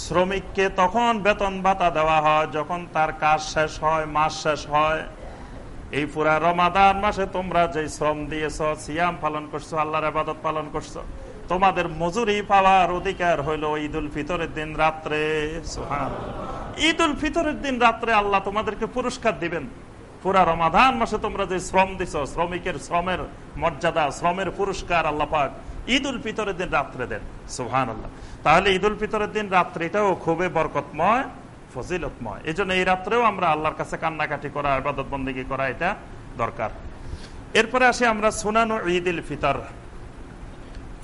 শ্রমিককে তখন বেতন ভাতা দেওয়া হয়, যখন তার কাজ শেষ হয়, মাস শেষ হয়। এই পুরা রমাদান মাসে তোমরা যে শ্রম দিয়েছ, সিয়াম পালন করছ, আল্লাহর আবাদত পালন করছ তোমাদের মজুরি পাওয়ার অধিকার হইল ঈদ উল ফিতরের দিন রাত্রে। ঈদ উল ফিতরের দিন রাত্রে আল্লাহ তোমাদেরকে পুরস্কার দিবেন। পুরা রমাধান মাসে তোমরা যে শ্রম দিছ, শ্রমিকের শ্রমের মর্যাদা, শ্রমের পুরস্কার আল্লাহ পাক উল ফিতরের দিন রাত্রে দেন। সুহান আল্লাহ তাহলে ঈদ উল ফিতরের দিন রাত্রিটাও খুবই বরকতময়, ফজিলতময়। এই জন্য এই রাত্রেও আমরা আল্লাহর কাছে কান্নাকাটি করা আবাদত করা এটা দরকার। এরপরে আসি আমরা সুনানো ঈদ উল ফিতর।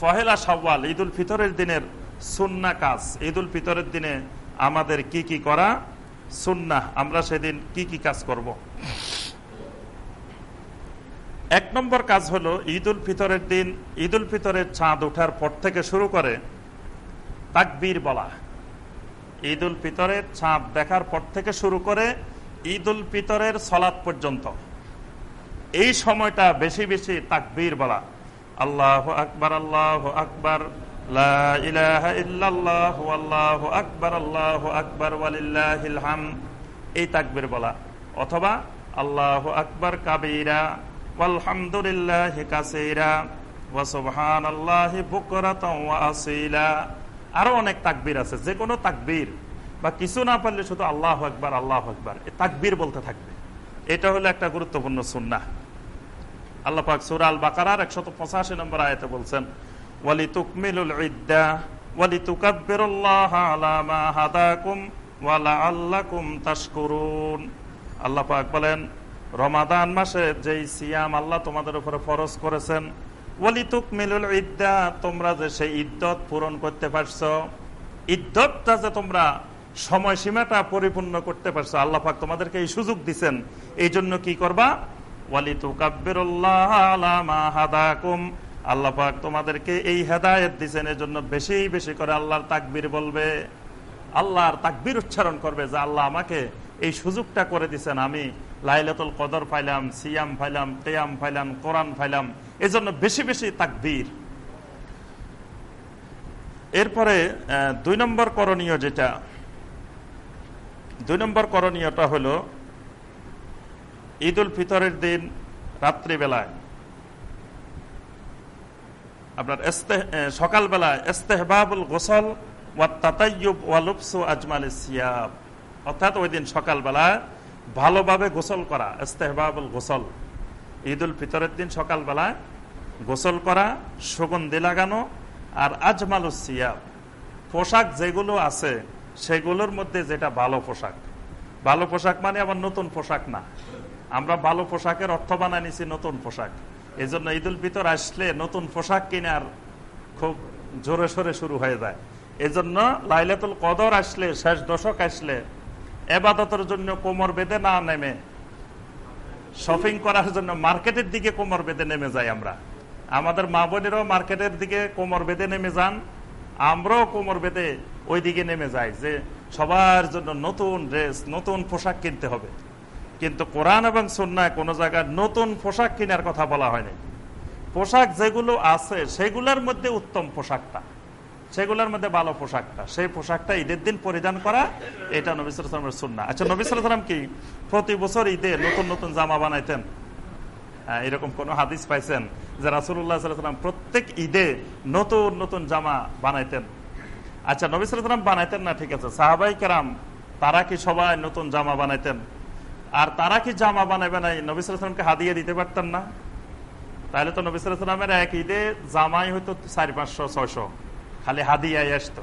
ফহেলা সওয়াল ঈদ উল ফিতরের দিনের সুন্না কাজ। ঈদ উল ফিতরের দিনে আমাদের কি কি করা? সুন্না, আমরা সেদিন কি কি কাজ করব। এক নম্বর কাজ হলো ঈদ উল ফিতরের দিন ঈদ উল ফিতরের চাঁদ ওঠার পর থেকে শুরু করে তাকবীর বলা। ঈদ উল ফিতরের চাঁদ দেখার পর থেকে শুরু করে ঈদ উল ফিতরের সলাদ পর্যন্ত। এই সময়টা বেশি বেশি তাকবীর বলা। আল্লাহ আকবর আল্লাহ আকবর আল্লাহ আকবর এই তাকবীর বলা। অথবা, আল্লাহ আকবর কাবিরা আল্লাহ অনেক তাকবির আছে যে কোনো তাকবীর। বা কিছু না পারলে শুধু আল্লাহ আকবার আল্লাহ আকবার। তাকবীর বলতে থাকবে। এটা হলো একটা গুরুত্বপূর্ণ সুন্না আল্লাহ পাক সুরা আল বাকার একশত পঁচাশি নম্বর আয়তে বলছেন ওয়ালি ওয়ালি ওয়ালা বলেন, রমাদান যেই সিয়াম আল্লাহ তোমাদের উপরে ফরজ করেছেন ওয়ালি তোমরা যে সেই পূরণ করতে যে তোমরা সময়সীমাটা পরিপূর্ণ করতে পারছ, আল্লাহ পাক তোমাদেরকে এই সুযোগ দিচ্ছেন এই জন্য কি করবা? আল্লাহ পাক তোমাদেরকে এই হেদায়ত দিচ্ছেন এর জন্য বেশি বেশি করে আল্লাহর তাকবির বলবে। আল্লাহর তাকবির উচ্চারণ করবে, যে আল্লাহ আমাকে এই সুযোগটা করে দিচ্ছেন আমি লাইলাতুল কদর ফাইলাম সিয়াম ফাইলাম তেয়াম ফাইলাম কোরআন ফাইলাম এই জন্য বেশি বেশি তাকবীর। এরপরে দুই নম্বর করণীয় যেটা, দুই নম্বর করণীয়টা হলো ঈদ উল ফিতরের দিন রাত্রিবেলায়, আপনার সকালবেলায়, এস্তেহবাবুল গোসল আজমাল সিয়াব অর্থাৎ ওই দিন ভালোভাবে গোসল করা ইস্তেহবাবুল গোসল। ঈদ উল ফিতরের দিন সকালবেলায় গোসল করা, সুগন্ধি লাগানো আর আজমালু সিয়াব পোশাক যেগুলো আছে, সেগুলোর মধ্যে যেটা ভালো পোশাক। ভালো পোশাক মানে আবার নতুন পোশাক না। আমরা ভালো পোশাকের অর্থ বানায় নিছি নতুন পোশাক। এই জন্য ঈদ উল ফিতর আসলে নতুন পোশাক কেনার খুব জোরে সোরে শুরু হয়ে যায়। এই জন্য লাইলাতুল কদর আসলে, শেষ দশক আসলে, এবাদতের জন্য কোমর বেঁধে না নেমে, শপিং করার জন্য মার্কেটের দিকে কোমর বেঁধে নেমে যাই আমরা। আমাদের মা বোনেরাও মার্কেটের দিকে কোমর বেঁধে নেমে যান, আমরাও কোমর বেঁধে ওই দিকে নেমে যাই যে সবার জন্য নতুন ড্রেস নতুন পোশাক কিনতে হবে। কিন্তু কোরআন এবং সন্ন্যায় কোনো জায়গায় নতুন পোশাক কেনার কথা বলা হয়নি। পোশাক যেগুলো আছে সেগুলোর মধ্যে উত্তম পোশাকটা। সেগুলোর মধ্যে ভালো পোশাকটা। সেই পোশাকটা ঈদের দিন পরিধান করা এটা নবিসামের সুন্না আচ্ছা নবিসাম কি প্রতি বছর ঈদে নতুন নতুন জামা বানাইতেন? হ্যাঁ, এরকম কোন হাদিস পাইছেন যে রাসুল্লাহাম প্রত্যেক ঈদে নতুন নতুন জামা বানাইতেন? আচ্ছা নবিসাম বানাইতেন না ঠিক আছে। সাহাবাই কেরাম তারা কি সবাই নতুন জামা বানাইতেন? আর তারা কি জামা বানাবে নাই নবিসামকে হাদিয়ে দিতে পারতেন না? তাহলে তো নবিসামের এক ঈদে জামাই হয়তো চারি, পাঁচশো, ছয়শো। খালি হাদিয়ায় আসতো।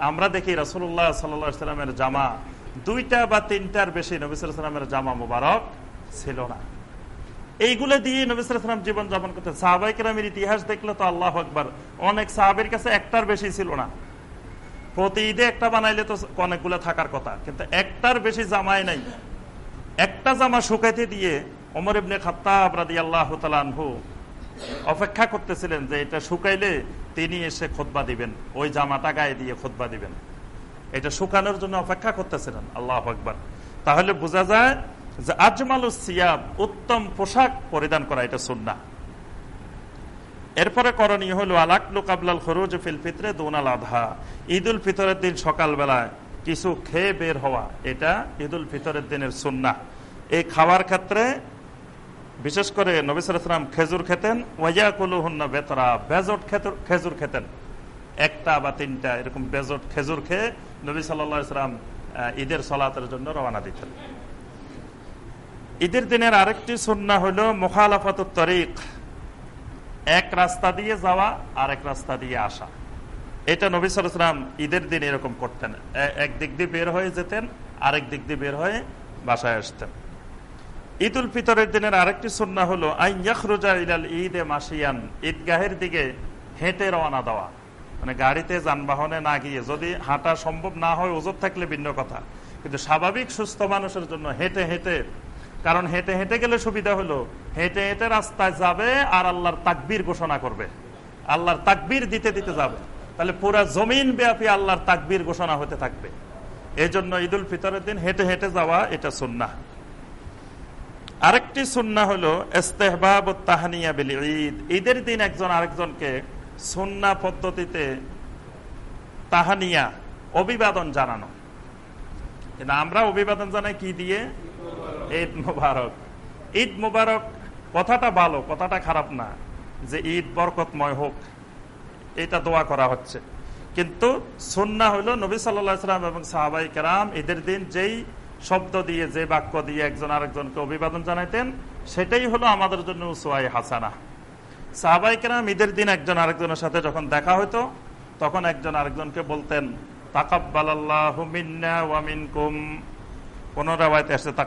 আমরা দেখি রসুল্লাহ সাল্লামের জামা দুইটা বা তিনটার বেশি নবিসামের জামা মুবারক ছিল না। এইগুলো দিয়ে নবিসাম জীবন যাপন করতে সাহাবাইকেরামের ইতিহাস দেখলে তো আল্লাহ আকবর, অনেক সাহাবের কাছে একটার বেশি ছিল না। প্রতি ঈদে একটা বানাইলে তো অনেকগুলো থাকার কথা। কিন্তু একটার বেশি জামাই নাই। একটা জামা শুকাইতে দিয়ে অমর ইবনে খাত্তাব রাদি আল্লাহ তালহু অপেক্ষা করতেছিলেন যে এটা শুকাইলে তিনি এসে খোদবা দিবেন, ওই জামাটা গায়ে দিয়ে খোদবা দিবেন। এটা শুকানোর জন্য অপেক্ষা করতেছিলেন, আল্লাহ আকবর। তাহলে বোঝা যায় যে আজমালু সিয়াব উত্তম পোশাক পরিধান করা এটা সুন্না এরপরে করণীয় হলো আলাকলু কাবলাল খরুজ ফিল ফিতরে দোনাল আধা। ঈদ উল ফিতরের দিন সকালবেলায় কিছু খেয়ে বের হওয়া, এটা ঈদ উল ফিতরের দিনের সুন্না। এই খাওয়ার ক্ষেত্রে বিশেষ করে নবিসাম খেজুর খেতেন ওয়াইয়া কুলুহন্না বেতরা, বেজট খেজুর খেতেন। একটা বা তিনটা এরকম বেজট খেজুর খেয়ে নবী সাল্লাম ঈদের সলাতের জন্য রওনা দিতেন। ঈদের দিনের আরেকটি সুন্না হল মোখালাফত তরিক। এক রাস্তা দিয়ে যাওয়া আর এক রাস্তা দিয়ে আসা। এটা নবী সালাম ঈদের দিন এরকম করতেন। এক দিক দিয়ে বের হয়ে যেতেন, আরেক দিক দিয়ে বের হয়ে বাসায় আসতেন। ঈদ উল ফিতরের দিনের আরেকটি সন্না হলো আইয়াখরুজা ইলাল ঈদ এ মাসিয়ান ঈদগাহের দিকে হেঁটে রওনা দেওয়া। মানে গাড়িতে যানবাহনে না গিয়ে, যদি হাঁটা সম্ভব না হয়, ওজোর থাকলে ভিন্ন কথা। কিন্তু স্বাভাবিক সুস্থ মানুষের জন্য হেঁটে হেঁটে, কারণ হেঁটে হেঁটে গেলে সুবিধা হলো, হেঁটে হেঁটে রাস্তায় যাবে আর আল্লাহর তাকবির ঘোষণা করবে। আল্লাহর তাকবির দিতে দিতে যাবে। তাহলে পুরা জমিন ব্যাপী আল্লাহর তাকবির ঘোষণা হতে থাকবে। এই জন্য ঈদুল ফিতরের দিন হেঁটে হেঁটে যাওয়া এটা সুন্না আরেকটি সুন্না হলো ইস্তেহবাব তাহানিয়া বিল ঈদ। ঈদের দিন একজন আরেকজনকে সুন্না পদ্ধতিতে তাহানিয়া, অভিবাদন জানানো। কিন্তু আমরা অভিবাদন জানাই কি দিয়ে? ঈদ মুবারক। ঈদ মুবারক কথাটা ভালো, কথাটা খারাপ না। যে ঈদ বরকতময় হোক। এটা দোয়া করা হচ্ছে। কিন্তু সুন্না হইল নবী সাল্লাম এবং সাহাবাই কেরাম ঈদের দিন যেই শব্দ দিয়ে, যে বাক্য দিয়ে একজন আরেকজনকে অভিবাদন জানাইতেন, সেটাই হলো আমাদের জন্য উসুয়াই হাসানা। সাহাবাই কেরাম ঈদের দিন একজন আরেকজনের সাথে যখন দেখা হইতো, তখন একজন আরেকজনকে বলতেন আসছে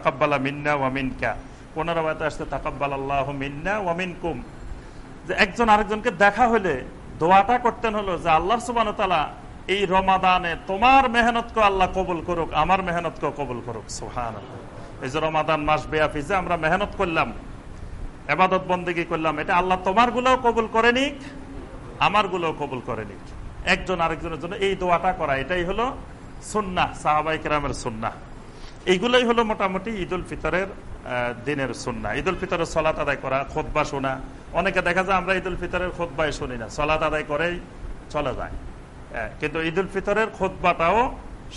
যে একজন আরেকজনকে দেখা হলে দোয়াটা করতেন হলো যে আল্লাহ সুবান তালা এই রমাদানে তোমার মেহনতকে আল্লাহ কবুল করুক, আমার মেহনতকে কবুল করুক সোহান এই যে রমাদান মাস বেয়াফি যে আমরা মেহনত করলাম, এবাদত বন্দেগি করলাম, এটা আল্লাহ তোমার গুলোও কবুল করে নিক আমার গুলোও কবুল করে নিক। একজন আরেকজনের জন্য এই দোয়াটা করা, এটাই হলো সুন্না সাহাবাই কেরামের সুন্না এইগুলোই হলো মোটামুটি ঈদ উল ফিতরের দিনের সুন্না ঈদ উল ফিতরের সলাত আদায় করা খোদবা শোনা। অনেকে দেখা যায় আমরা ঈদ উল ফিতরের খোদবাই শুনি না। সলাত আদায় করেই চলে যায়। কিন্তু ঈদ উল ফিতরের খোদবাটাও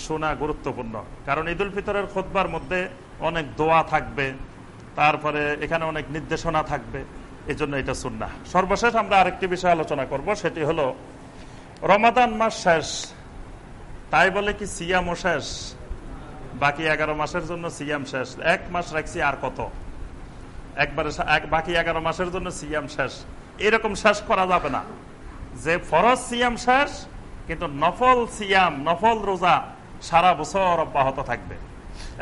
শোনা গুরুত্বপূর্ণ। কারণ ঈদ উল ফিতরের খোদবার মধ্যে অনেক দোয়া থাকবে, তারপরে এখানে অনেক নির্দেশনা থাকবে এই জন্য এটা সুন্না সর্বশেষ আমরা আরেকটি বিষয় আলোচনা করব, সেটি হলো, রমাদান মাস শেষ, তাই বলে কি সিয়ামও শেষ? বাকি এগারো মাসের জন্য সিয়াম শেষ। এক মাস রাখছি আর কত? একবারে বাকি এগারো মাসের জন্য সিয়াম শেষ। এরকম শেষ করা যাবে না। যে ফরজ সিয়াম শেষ, কিন্তু নফল সিয়াম, নফল রোজা সারা বছর অব্যাহত থাকবে।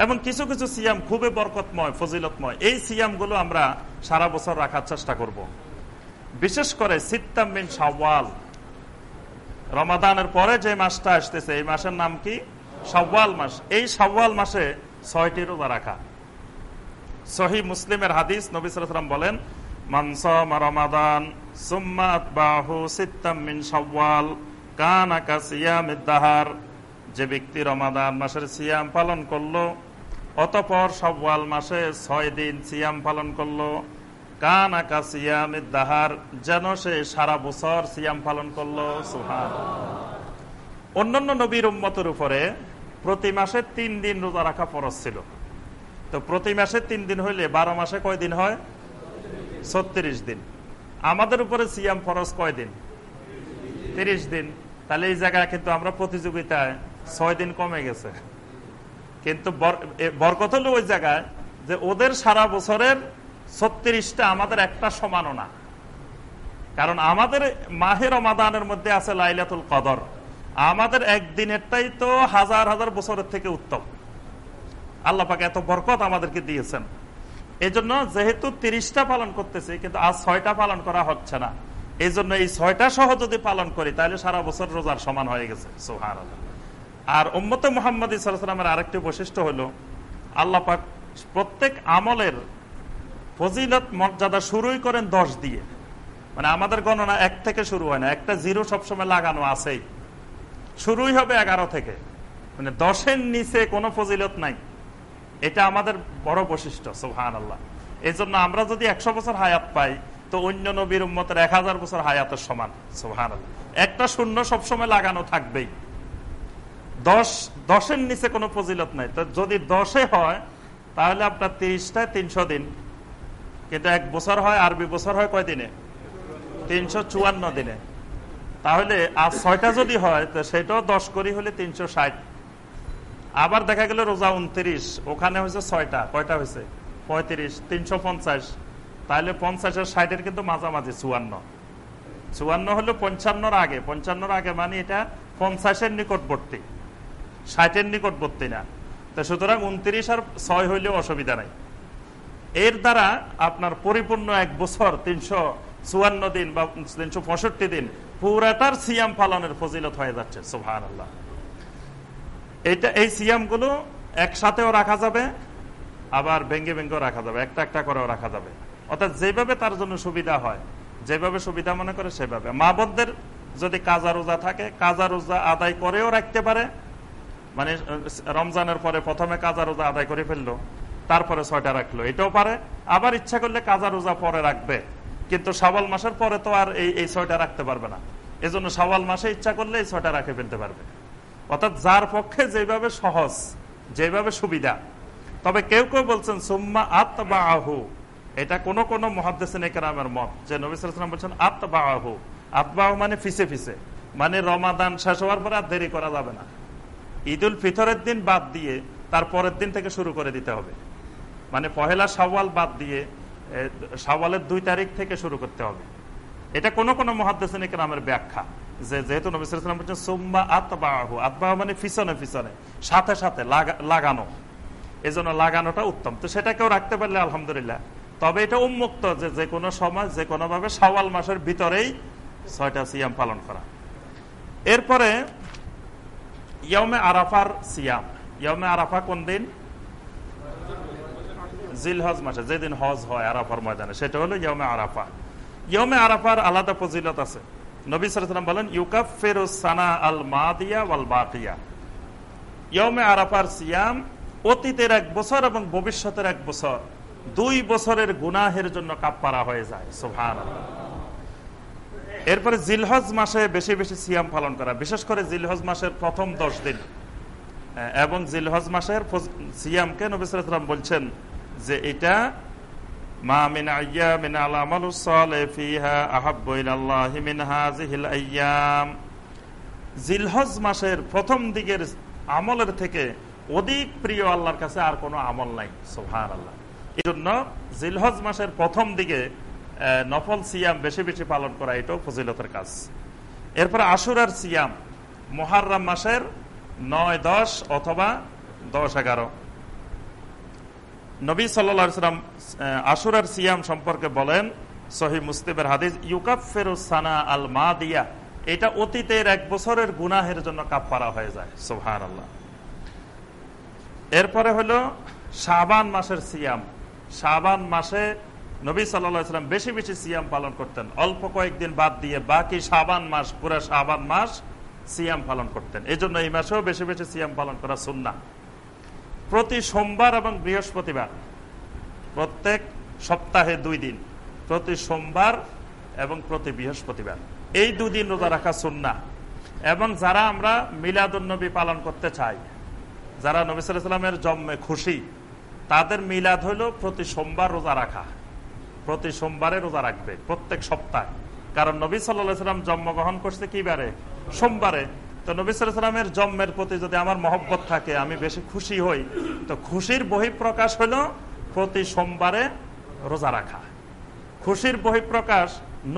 এবং কিছু কিছু সিয়াম খুবই বরকতময়, ফজিলতময়। এই সিয়ামগুলো আমরা সারা বছর রাখার চেষ্টা করব। বিশেষ করে সিত্তামিন সাওয়াল রমাদানের পরে যে মাসটা আসতেছে, এই মাসের নাম কি? সওয়াল মাস। এই সওয়াল মাসে ছয়টি রোজা রাখা। সহি মুসলিমের হাদিস নবী সালাম বলেন মানসম রমাদান যে ব্যক্তি রমাদান মাসের সিয়াম পালন করল, অতপর সব্বাল মাসে ছয় দিন সিয়াম পালন করল, কান আকা সিয়াম দাহার, যেন সে সারা বছর সিয়াম পালন করল। সুহান অন্যান্য নবীর উম্মতের উপরে প্রতি মাসে তিন দিন রোজা রাখা ফরজ ছিল। তো প্রতি মাসে তিন দিন হইলে বারো মাসে কয় দিন হয়? ছত্রিশ দিন। আমাদের উপরে সিয়াম ফরজ কয় দিন? তিরিশ দিন। তাহলে এই জায়গায় কিন্তু আমরা প্রতিযোগিতায় ছয় দিন কমে গেছে। কিন্তু বরকত হলো ওই জায়গায় যে ওদের সারা বছরের ছত্রিশটা আমাদের একটা সমানও না। কারণ আমাদের মাহের রমাদানের মধ্যে আছে লাইলাতুল কদর। আমাদের একদিনেরটাই তো হাজার হাজার বছরের থেকে উত্তম। আল্লাহ পাকে এত বরকত আমাদেরকে দিয়েছেন। এই জন্য যেহেতু তিরিশটা পালন করতেছি, কিন্তু আজ ছয়টা পালন করা হচ্ছে না। এই জন্য এই ছয়টা সহ যদি পালন করি, তাহলে সারা বছর রোজার সমান হয়ে গেছে। সোহান আর উম্মত মোহাম্মদ ইসলামের আরেকটি বৈশিষ্ট্য হলো, আল্লাহ পাক প্রত্যেক আমলের ফজিলত, মর্যাদা শুরুই করেন দশ দিয়ে। মানে আমাদের গণনা এক থেকে শুরু হয় না, একটা জিরো সবসময় লাগানো আছেই। শুরুই হবে এগারো থেকে। মানে দশের নিচে কোনো ফজিলত নাই। এটা আমাদের বড় বৈশিষ্ট্য সোহান আল্লাহ এই জন্য আমরা যদি একশো বছর হায়াত পাই, তো অন্য নবীর উম্মতের এক হাজার বছর হায়াতের সমান সোহান আল্লাহ একটা শূন্য সবসময় লাগানো থাকবেই। দশ, দশের নিচে কোনো ফজিলত নাই। তো যদি দশে হয়, তাহলে আপনার তিরিশটায় তিনশো দিন। কিন্তু এক বছর হয়, আরবি বছর হয় কয় দিনে তিনশো চুয়ান্ন দিনে। তাহলে আর ছয়টা যদি হয়, তো সেটাও দশ করি হলে তিনশো ষাট। আবার দেখা গেল রোজা উনত্রিশ, ওখানে হয়েছে ছয়টা, কয়টা হয়েছে? পঁয়ত্রিশ, তিনশো পঞ্চাশ। তাহলে পঞ্চাশের ষাটের কিন্তু মাঝামাঝি, চুয়ান্ন। চুয়ান্ন হলো পঞ্চান্নর আগে। পঞ্চান্নর আগে মানে এটা পঞ্চাশের নিকটবর্তী। ষাটের নিকটবর্তী না। তো সুতরাং উনত্রিশ আর ছয় হইলেও অসুবিধা নাই। এর দ্বারা আপনার পরিপূর্ণ এক বছর, তিনশো চুয়ান্ন দিন বা তিনশো পঁয়ষট্টি দিন পুরাটার সিয়াম পালনের ফজিলত হয়ে যাচ্ছে সোহান আল্লাহ এটা, এই সিয়ামগুলো একসাথেও রাখা যাবে, আবার ভেঙ্গে ভেঙ্গেও রাখা যাবে, একটা একটা করেও রাখা যাবে। অর্থাৎ যেভাবে তার জন্য সুবিধা হয়, যেভাবে সুবিধা মনে করে সেভাবে। মা বোনদের যদি কাজা রোজা থাকে, কাজা রোজা আদায় করেও রাখতে পারে মানে রমজানের পরে প্রথমে কাজা রোজা আদায় করে ফেলল, তারপরে ছয়টা রাখল, এটাও পারে। আবার ইচ্ছা করলে কাজা রোজা পরে রাখবে। কিন্তু সাবাল মাসের পরে তো আর এই ছয়টা রাখতে পারবে না। এজন্য সাবাল মাসে ইচ্ছা করলে এই ছয়টা রাখে ফেলতে পারবে। অর্থাৎ যার পক্ষে যেভাবে সহজ, যেভাবে সুবিধা। তবে কেউ কেউ বলছেন, সুম্মা আত বা আহু এটা কোন কোন মহাদ্দেশন একরামের মত, যে নবিসাম বলছেন আত বা আহু আতবাহ মানে ফিসে ফিসে। মানে রমাদান শেষ হওয়ার পরে আর দেরি করা যাবে না। ঈদুল ফিতরের দিন বাদ দিয়ে তার পরের দিন থেকে শুরু করে দিতে হবে। মানে পহেলা সাওয়াল বাদ দিয়ে সাওয়ালের দুই তারিখ থেকে শুরু করতে হবে। এটা কোন কোনো মহাদ্দেশন একরামের ব্যাখ্যা যে যেহেতু নবিসাম বলছেন, সোম্মা আতবাহ। আতবাহ মানে ফিসনে ফিসনে সাথে সাথে লাগানো। এজন্য লাগানোটা উত্তম। তো সেটা কেউ রাখতে পারলে আলহামদুলিল্লাহ। তবে এটা উন্মুক্ত যে যে কোনো সময় যে কোনো ভাবে সওয়াল মাসের ভিতরেই ছয়টা সিয়াম পালন করা। এরপরে ইয়মে আরাফার সিয়াম। ইয়মে আরাফা কোন দিন? জিল হজ মাসে যেদিন হজ হয়, আরাফার ময়দানে, সেটা হলো ইয়মে আরাফা। ইয়মে আরাফার আলাদা ফজিলত আছে। নবী সালাম বলেন, ইউকাফের সানা আল মাদিয়া ওয়াল বাকিয়া। ইয়মে আরাফার সিয়াম অতীতের এক বছর এবং ভবিষ্যতের এক বছর। দুই বছরের গুনাহের জন্য কাপ্পারা হয়ে যায়। সোভান এরপরে জিলহজ মাসে বেশি বেশি সিয়াম পালন করা। বিশেষ করে জিলহজ মাসের প্রথম দশ দিন। এবং জিলহজ মাসের সিয়ামকে নবিসাম বলছেন যে এটা, মা মিন আইয়া মিন আলামাল ফিহা আহাব্বাল্লাহি মিন হাযিহিল আইয়াম জিলহজ মাসের প্রথম দিকের আমলের থেকে অধিক প্রিয় আল্লাহর কাছে আর কোনো আমল নাই সোহান আল্লাহ এই জন্য জিলহজ মাসের প্রথম দিকে নফল সিয়াম বেশি বেশি পালন করা এটাও ফজিলতের কাজ। এরপরে আশুরার সিয়াম, মোহার্রাম মাসের নয়, দশ অথবা দশ, এগারো। নবী সাল্লাম আশুরার সিয়াম সম্পর্কে বলেন সহি মুস্তিবের হাদিস ইউকাফের সানা আল মা দিয়া এটা অতীতের এক বছরের গুনাহের জন্য কাপ্পারা হয়ে যায় সোহান আল্লাহ এরপরে হলো শাবান মাসের সিয়াম। শাবান মাসে নবী সাল্লাম বেশি বেশি সিয়াম পালন করতেন, অল্প কয়েকদিন বাদ দিয়ে বাকি শাবান মাস, পুরো শাবান মাস সিয়াম পালন করতেন। এই জন্য এই মাসেও বেশি বেশি সিয়াম পালন করা সুন্না প্রতি সোমবার এবং বৃহস্পতিবার। প্রত্যেক সপ্তাহে দুই দিন। প্রতি সোমবার এবং প্রতি বৃহস্পতিবার। এই দুদিন রোজা রাখা সুন্না এবং যারা আমরা মিলাদুন্নবী পালন করতে চাই, যারা নবী সাল্লামের জন্মে খুশি, তাদের মিলাদ হইল প্রতি সোমবার রোজা রাখা। প্রতি সোমবারে রোজা রাখবে প্রত্যেক সপ্তাহে। কারণ নবী সাল্লাহ সাল্লাম জন্মগ্রহণ করছে কি বারে সোমবারে। তো নবী সাল্লামের জন্মের প্রতি যদি আমার মহব্বত থাকে, আমি বেশি খুশি হই। তো খুশির বহিঃপ্রকাশ হইল প্রতি সোমবারে রোজা রাখা। খুশির বহিঃপ্রকাশ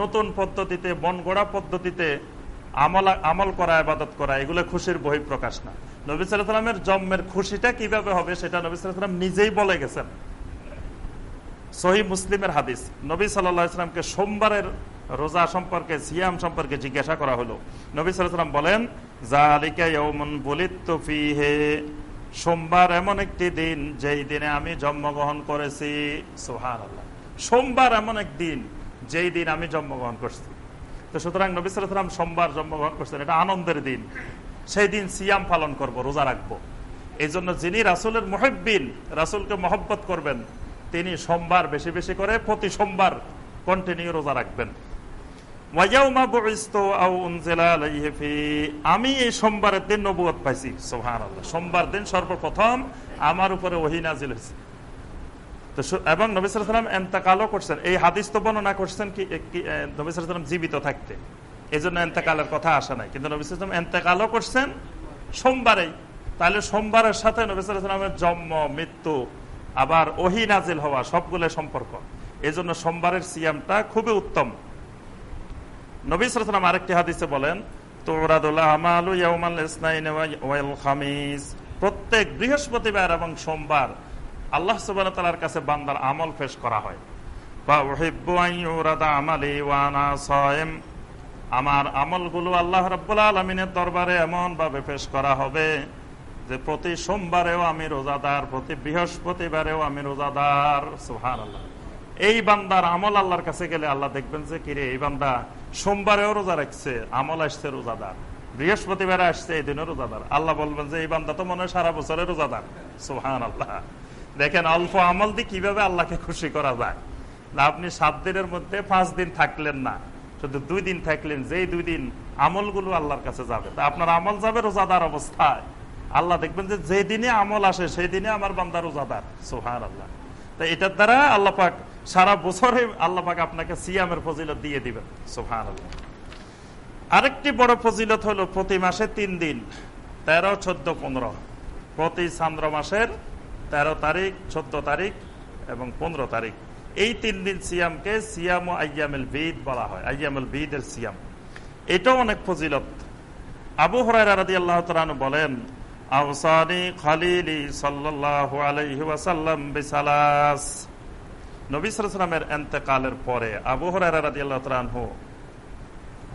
নতুন পদ্ধতিতে মন গড়া পদ্ধতিতে আমল আমল করা আবাদত করা, এগুলো খুশির বহিঃপ্রকাশ না। নবী সাল্লামের জন্মের খুশিটা কীভাবে হবে সেটা নবী সাল্লাম নিজেই বলে গেছেন। সহি মুসলিমের হাদিস। নবী সাল্লামকে সোমবারের রোজা সম্পর্কে, সিয়াম সম্পর্কে জিজ্ঞাসা করা হলো। নবী সাল্লাম বলেন সোমবার এমন একটি দিন, যেই দিনে আমি জন্মগ্রহণ করেছি। সোহান সোমবার এমন এক দিন, যেই দিন আমি জন্মগ্রহণ করছি। তো সুতরাং নবী সাল্লাম সোমবার জন্মগ্রহণ করছেন, এটা আনন্দের দিন। সেই দিন সিয়াম পালন করব, রোজা রাখব। এই জন্য যিনি রাসুলের মহব্বিন, রাসুলকে মহব্বত করবেন তিনি সোমবার বেশি বেশি করে প্রতি সোমবার কন্টিনিউ রোজা রাখবেন। আমি এই সোমবারের দিন নবুয় পাইছি সোহান সোমবার দিন সর্বপ্রথম আমার উপরে ওহিনাজিল হয়েছে। এবং নবিসাম এন্তাকালও করছেন। এই হাদিস তো বর্ণনা করছেন কি নবিসাম জীবিত থাকতে। এই জন্য এন্তেকালের কথা আসা নাই। কিন্তু নবিসাম এন্তেকালও করছেন সোমবারেই। তাহলে সোমবারের সাথে নবিসামের জন্ম, মৃত্যু আবার ওহি নাজিল হওয়া সবগুলো সম্পর্ক। এই জন্য সোমবারের সিয়ামটা খুবই উত্তম। নবিসাম আরেকটি হাদিসে বলেন প্রত্যেক বৃহস্পতিবার এবং সোমবার আল্লাহ সুবাহ কাছে বান্দার আমল পেশ করা হয়। আমার আমলগুলো আল্লাহ রব্বুল আলমিনের দরবারে এমন ভাবে পেশ করা হবে। যে প্রতি সোমবারেও আমি রোজাদার, প্রতি বৃহস্পতিবারেও আমি রোজাদার। সুহান আল্লাহ এই বান্দার আমল আল্লাহর কাছে গেলে আল্লাহ দেখবেন যে, কিরে, এই বান্দা সোমবারেও রোজা রাখছে, আমল আসছে রোজাদার। বৃহস্পতিবারে আসছে, এই দিনও রোজাদার। আল্লাহ বলবেন যে, এই বান্দা তো মনে হয় সারা বছরে রোজাদার। সুহান আল্লাহ দেখেন, অল্প আমল দিয়ে কীভাবে আল্লাহকে খুশি করা যায়? না, আপনি সাত দিনের মধ্যে পাঁচ দিন থাকলেন না। শুধু দুই দিন থাকলেন, যেই দুই দিন আমলগুলো আল্লাহর কাছে যাবে। তা আপনার আমল যাবে রোজাদার অবস্থায়। আল্লাহ দেখবেন যে যে দিনে আমল আসে, সেই দিনে আমার বান্দা রোজাদার। সোহান আল্লাহ তো এটার দ্বারা আল্লাহ পাক সারা বছরে আল্লাহ পাক আপনাকে সিয়ামের ফজিলত দিয়ে দিবেন। সোহান আল্লাহ আরেকটি বড় ফজিলত হলো প্রতি মাসে তিন দিন, তেরো, চোদ্দ, পনেরো। প্রতি চান্দ্র মাসের তেরো তারিখ, চোদ্দ তারিখ এবং পনেরো তারিখ। এই তিন দিন সিয়ামকে সিয়াম ও আয়ামুল বিদ বলা হয় আয়ামুল বিদের সিয়াম। এটাও অনেক ফজিলত। আবু হরাই রাদি আল্লাহ তালু বলেন আহসানি খালিলি সাল্লাহ আলাইহি ওয়াসাল্লাম বিসালাস। নবী সালামের এন্তেকালের পরে আবু তালু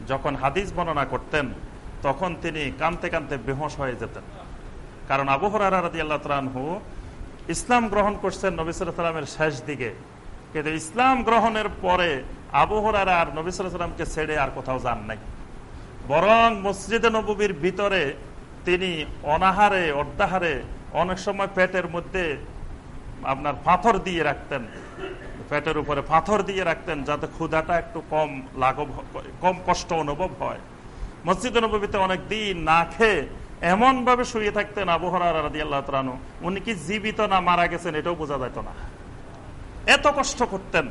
যখন হাদিস বর্ণনা করতেন, তখন তিনি কানতে কানতে বেহস হয়ে যেতেন। কারণ আবু আল্লাহ ইসলাম গ্রহণ করছেন নবী সালামের শেষ দিকে। কিন্তু ইসলাম গ্রহণের পরে আবহরারা আর নবী নবিসামকে ছেড়ে আর কোথাও যান নাই। বরং মসজিদে নবীর ভিতরে তিনি অনাহারে অর্ধাহারে অনেক সময় পেটের মধ্যে আপনার পাথর দিয়ে রাখতেন। পেটের উপরে পাথর দিয়ে রাখতেন যাতে ক্ষুধাটা একটু কম লাঘব কম কষ্ট অনুভব হয়। মসজিদ নবীতে অনেক দিন না খেয়ে এমন ভাবে শুয়ে থাকতেন আবহরা রাদি আল্লাহ উনি কি জীবিত না মারা গেছেন এটাও বোঝা যেত না। এত কষ্ট করতেন।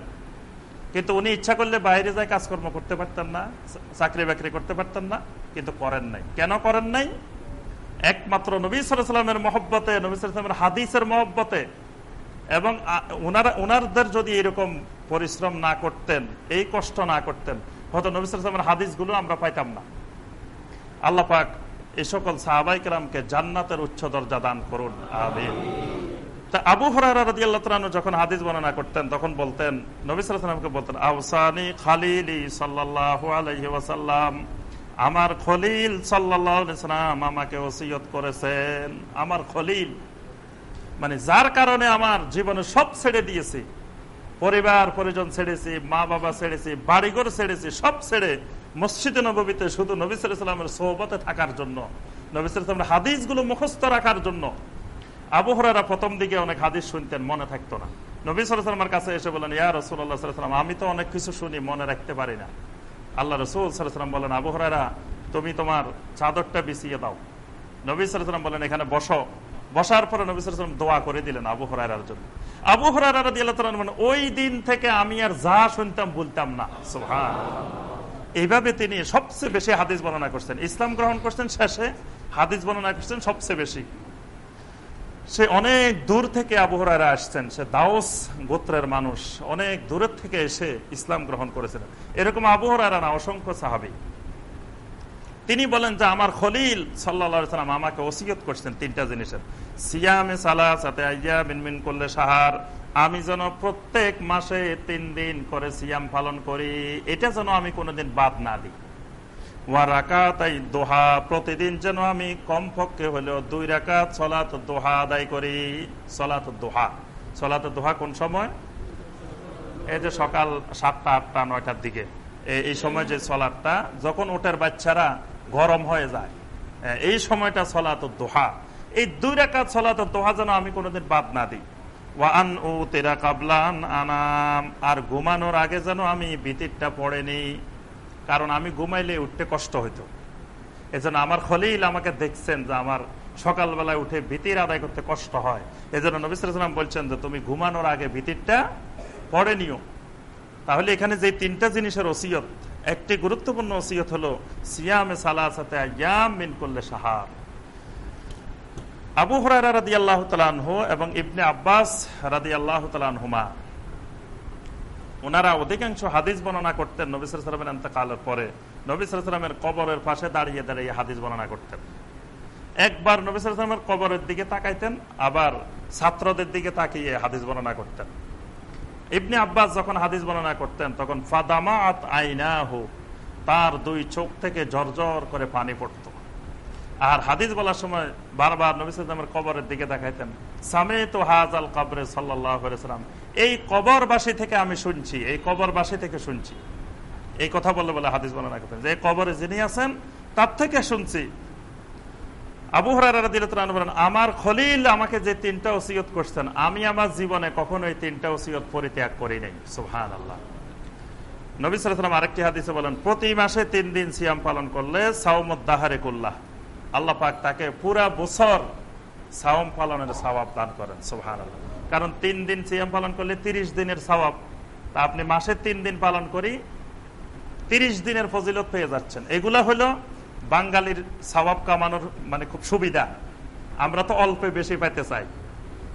কিন্তু উনি ইচ্ছা করলে বাইরে যায় কাজকর্ম করতে পারতেন না চাকরি বাকরি করতে পারতেন না, কিন্তু করেন নাই। কেন করেন নাই? একমাত্র নবী সালামের মহব্বতে, নবী সালামের হাদিসের মহব্বতে। এবং ওনারা ওনারদের যদি এরকম পরিশ্রম না করতেন, এই কষ্ট না করতেন, হয়তো নবী সালামের হাদিসগুলো আমরা পাইতাম না। আল্লাহ পাক এই সকল সাহাবাইকরামকে জান্নাতের উচ্চ দরজা দান করুন, আমিন। আবু হরারা যখন হাদিস বর্ণনা করতেন, তখন বলতেন নবিসামকে বলতেন আহসানি খালিলি সাল্লাহ আলহি ওয়াসাল্লাম। আমার খলিল সাল্লাম আমাকে ওসিয়ত করেছেন। আমার খলিল মানে যার কারণে আমার জীবনে সব ছেড়ে দিয়েছি। পরিবার, পরিজন ছেড়েছি, মা বাবা ছেড়েছি, বাড়িঘর ছেড়েছি, সব ছেড়ে মসজিদে নবীতে শুধু নবী সালামের সৌবতে থাকার জন্য, নবী সালামের হাদিসগুলো মুখস্থ রাখার জন্য আবহরারা প্রথম দিকে অনেক হাদিস শুনতেন, মনে থাকতো না। নবী সালামের কাছে এসে বলেন ইয়া রসুল্লাহ সাল্লাম, আমি তো অনেক কিছু শুনি, মনে রাখতে পারি না। আল্লাহ রসুল সাল্লাম বলেন আবহরারা তুমি তোমার চাদরটা বিছিয়ে দাও। নবী সালাম বলেন, এখানে বসো। বসার পরে নবী সালাম দোয়া করে দিলেন আবু হরার জন্য। আবু হরার মানে ওই দিন থেকে আমি আর যা শুনতাম বলতাম না। এইভাবে তিনি সবচেয়ে বেশি হাদিস বর্ণনা করছেন। ইসলাম গ্রহণ করছেন শেষে, হাদিস বর্ণনা করছেন সবচেয়ে বেশি। সে অনেক দূর থেকে আবহরারা আসছেন। সে দাওস গোত্রের মানুষ। অনেক দূরের থেকে এসে ইসলাম গ্রহণ করেছিলেন। এরকম আবহরারা না, অসংখ্য সাহাবি। তিনি বলেন যে, আমার খলিল সাল্লাম আমাকে ওসিয়ত করছেন তিনটা জিনিসের। সিয়ামে সালা সাথে আইয়া মিনমিন করলে সাহার আমি যেন প্রত্যেক মাসে তিন দিন করে সিয়াম পালন করি। এটা যেন আমি কোনোদিন বাদ না দিই। ওয়ারাকাতাই দোহা, প্রতিদিন যেন আমি কমপক্ষে হলেও দুই রাকাত সলাত দোহা আদায় করি। সলাত দোহা। সলাত দোহা কোন সময়? এই যে সকাল সাতটা, আটটা, নয়টার দিকে। এই সময় যে সলাটটা যখন ওটার বাচ্চারা গরম হয়ে যায় এই সময়টা সলাত দোহা। এই দুই রাকাত সলাত দোহা যেন আমি কোনোদিন বাদ না দিই। ওয়ান ও তেরা কাবলান আনাম। আর ঘুমানোর আগে যেন আমি ভিতিরটা পড়ে নিই। কারণ আমি ঘুমাইলে উঠতে কষ্ট হইতো। এজন্য আমার খলিল আমাকে দেখছেন যে আমার সকালবেলায় উঠে ভীতির আদায় করতে কষ্ট হয়। এজন্য নবিসাম বলছেন যে তুমি ঘুমানোর আগে ভীতিরটা পড়ে নিও। তাহলে এখানে যে তিনটা জিনিসের ওসিয়ত, একটি গুরুত্বপূর্ণ ওসিয়ত হলো সিয়ামে সালাসাতে ইয়াম মিন করলে সাহার আবু হরারা রাদি আল্লাহ তালানহ এবং ইবনে আব্বাস রাদি আল্লাহ তালানহুমা ওনারা অধিকাংশ হাদিস বর্ণনা করতেন নবী সালামের এন্তকালের পরে। নবী সালামের কবরের পাশে দাঁড়িয়ে দাঁড়িয়ে হাদিস বর্ণনা করতেন। একবার নবী সালামের কবরের দিকে তাকাইতেন, আবার ছাত্রদের দিকে তাকিয়ে হাদিস বর্ণনা করতেন। ইবনে আব্বাস যখন হাদিস বর্ণনা করতেন, তখন ফাদামাত আইনাহু, তার দুই চোখ থেকে জর্জর করে পানি পড়ত। আর হাদিস বলার সময় বারবার নবিসামের কবরের দিকে দেখাইতেন সামে তো হাজ আল কবরে সাল্লাম এই কবরবাসী থেকে আমি শুনছি, এই কবরবাসী থেকে শুনছি। এই কথা বলে বলে হাদিস বর্ণনা করতেন যে কবরে যিনি আছেন, তার থেকে শুনছি। আবু হরান আমার খলিল আমাকে যে তিনটা ওসিয়ত করছেন, আমি আমার জীবনে কখনো এই তিনটা ওসিয়ত পরিত্যাগ করি নাই। সুহান আল্লাহ নবী সালাম আরেকটি হাদিসে বলেন, প্রতি মাসে তিন দিন সিয়াম পালন করলে সাউমদাহারে কুল্লাহ আল্লাহ পাক তাকে পুরা বছর সাওম পালনের সবাব দান করেন সুহান কারণ তিন দিন সিয়াম পালন করলে তিরিশ দিনের সবাব তা আপনি মাসে তিন দিন পালন করি, তিরিশ দিনের ফজিলত পেয়ে যাচ্ছেন। এগুলা হলো বাঙালির সবাব কামানোর মানে খুব সুবিধা। আমরা তো অল্পে বেশি পাইতে চাই।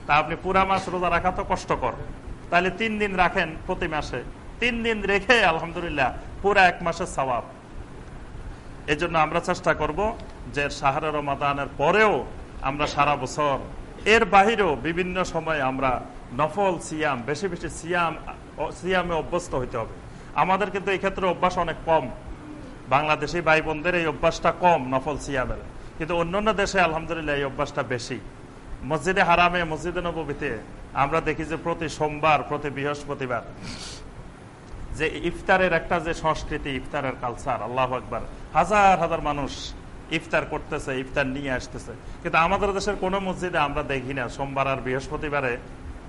তা আপনি পুরা মাস রোজা রাখা তো কষ্টকর। তাহলে তিন দিন রাখেন প্রতি মাসে। তিন দিন রেখে, আলহামদুলিল্লাহ, পুরা এক মাসের সবাব এই জন্য আমরা চেষ্টা করব যে সাহারা রমাদানের পরেও আমরা সারা বছর, এর বাহিরেও বিভিন্ন সময় আমরা নফল সিয়াম, বেশি বেশি সিয়াম সিয়ামে অভ্যস্ত হইতে হবে। আমাদের কিন্তু এই ক্ষেত্রে অভ্যাস অনেক কম। বাংলাদেশি ভাই বোনদের এই অভ্যাসটা কম নফল সিয়ামের। কিন্তু অন্যান্য দেশে আলহামদুলিল্লাহ এই অভ্যাসটা বেশি। মসজিদে হারামে, মসজিদে নবীতে আমরা দেখি যে প্রতি সোমবার, প্রতি বৃহস্পতিবার যে ইফতারের একটা যে সংস্কৃতি, ইফতারের কালচার আল্লাহ একবার হাজার হাজার মানুষ ইফতার করতেছে, ইফতার নিয়ে আসতেছে। কিন্তু আমাদের দেশের কোন মসজিদে আমরা দেখি না, সোমবার আর বৃহস্পতিবারে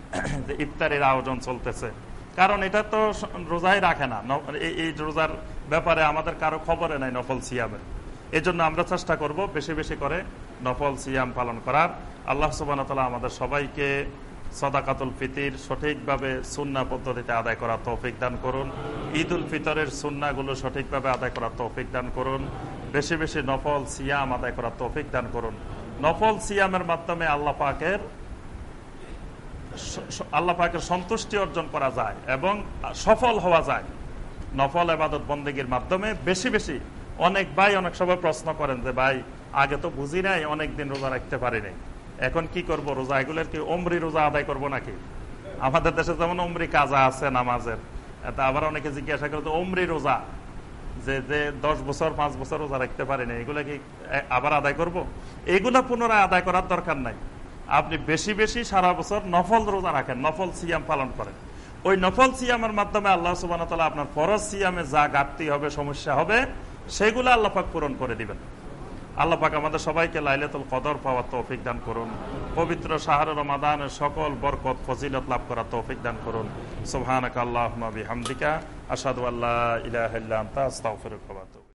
ইফতারের আয়োজন চলতেছে। কারণ এটা তো রোজাই রাখে না। এই রোজার ব্যাপারে আমাদের কারও খবরে নাই নফল সিয়ামের এই জন্য আমরা চেষ্টা করব বেশি বেশি করে নফল সিয়াম পালন করার। আল্লাহ সুবান আমাদের সবাইকে সদাকাতুল ফিতির সঠিকভাবে সুন্না পদ্ধতিতে আদায় করা তৌফিক দান করুন। ঈদ উল ফিতরের সুন্নাগুলো সঠিকভাবে আদায় করা তৌফিক দান করুন। বেশি বেশি নফল সিয়াম আদায় করা তৌফিক দান করুন। নফল সিয়ামের মাধ্যমে আল্লাহ পাকের আল্লাহ পাকের সন্তুষ্টি অর্জন করা যায় এবং সফল হওয়া যায়। নফল এবাদত বন্দীগীর মাধ্যমে বেশি বেশি অনেক ভাই অনেক সময় প্রশ্ন করেন যে, ভাই, আগে তো বুঝি নাই, অনেক দিন রোজা রাখতে পারি নাই। এখন কি করব রোজা? এগুলোর কি অমরি রোজা আদায় করব নাকি? আমাদের দেশে যেমন অমরি কাজা আছে, নামাজের। তা আবার অনেকে জিজ্ঞাসা করে, তো অমরি রোজা যে যে দশ বছর, পাঁচ বছর রোজা রাখতে পারিনি এগুলো কি আবার আদায় করব। এগুলা পুনরায় আদায় করার দরকার নাই। আপনি বেশি বেশি সারা বছর নফল রোজা রাখেন, নফল সিয়াম পালন করেন। ওই নফল সিয়ামের মাধ্যমে আল্লাহ সুবান তালা আপনার ফরজ সিয়ামে যা ঘাটতি হবে, সমস্যা হবে, সেগুলো আল্লাপাক পূরণ করে দিবেন। আল্লাহ পাক আমাদের সবাইকে লাইলাতুল কদর পাওয়ার তৌফিক দান করুন। পবিত্র শাহর রমাদানের সকল বরকত, ফজিলত লাভ করার তৌফিক দান করুন। সুবহানাক আল্লাহুম্মা বিহামদিকা আশহাদু আল্লা ইলাহা ইল্লা আনতা আস্তাগফিরুকা ওয়া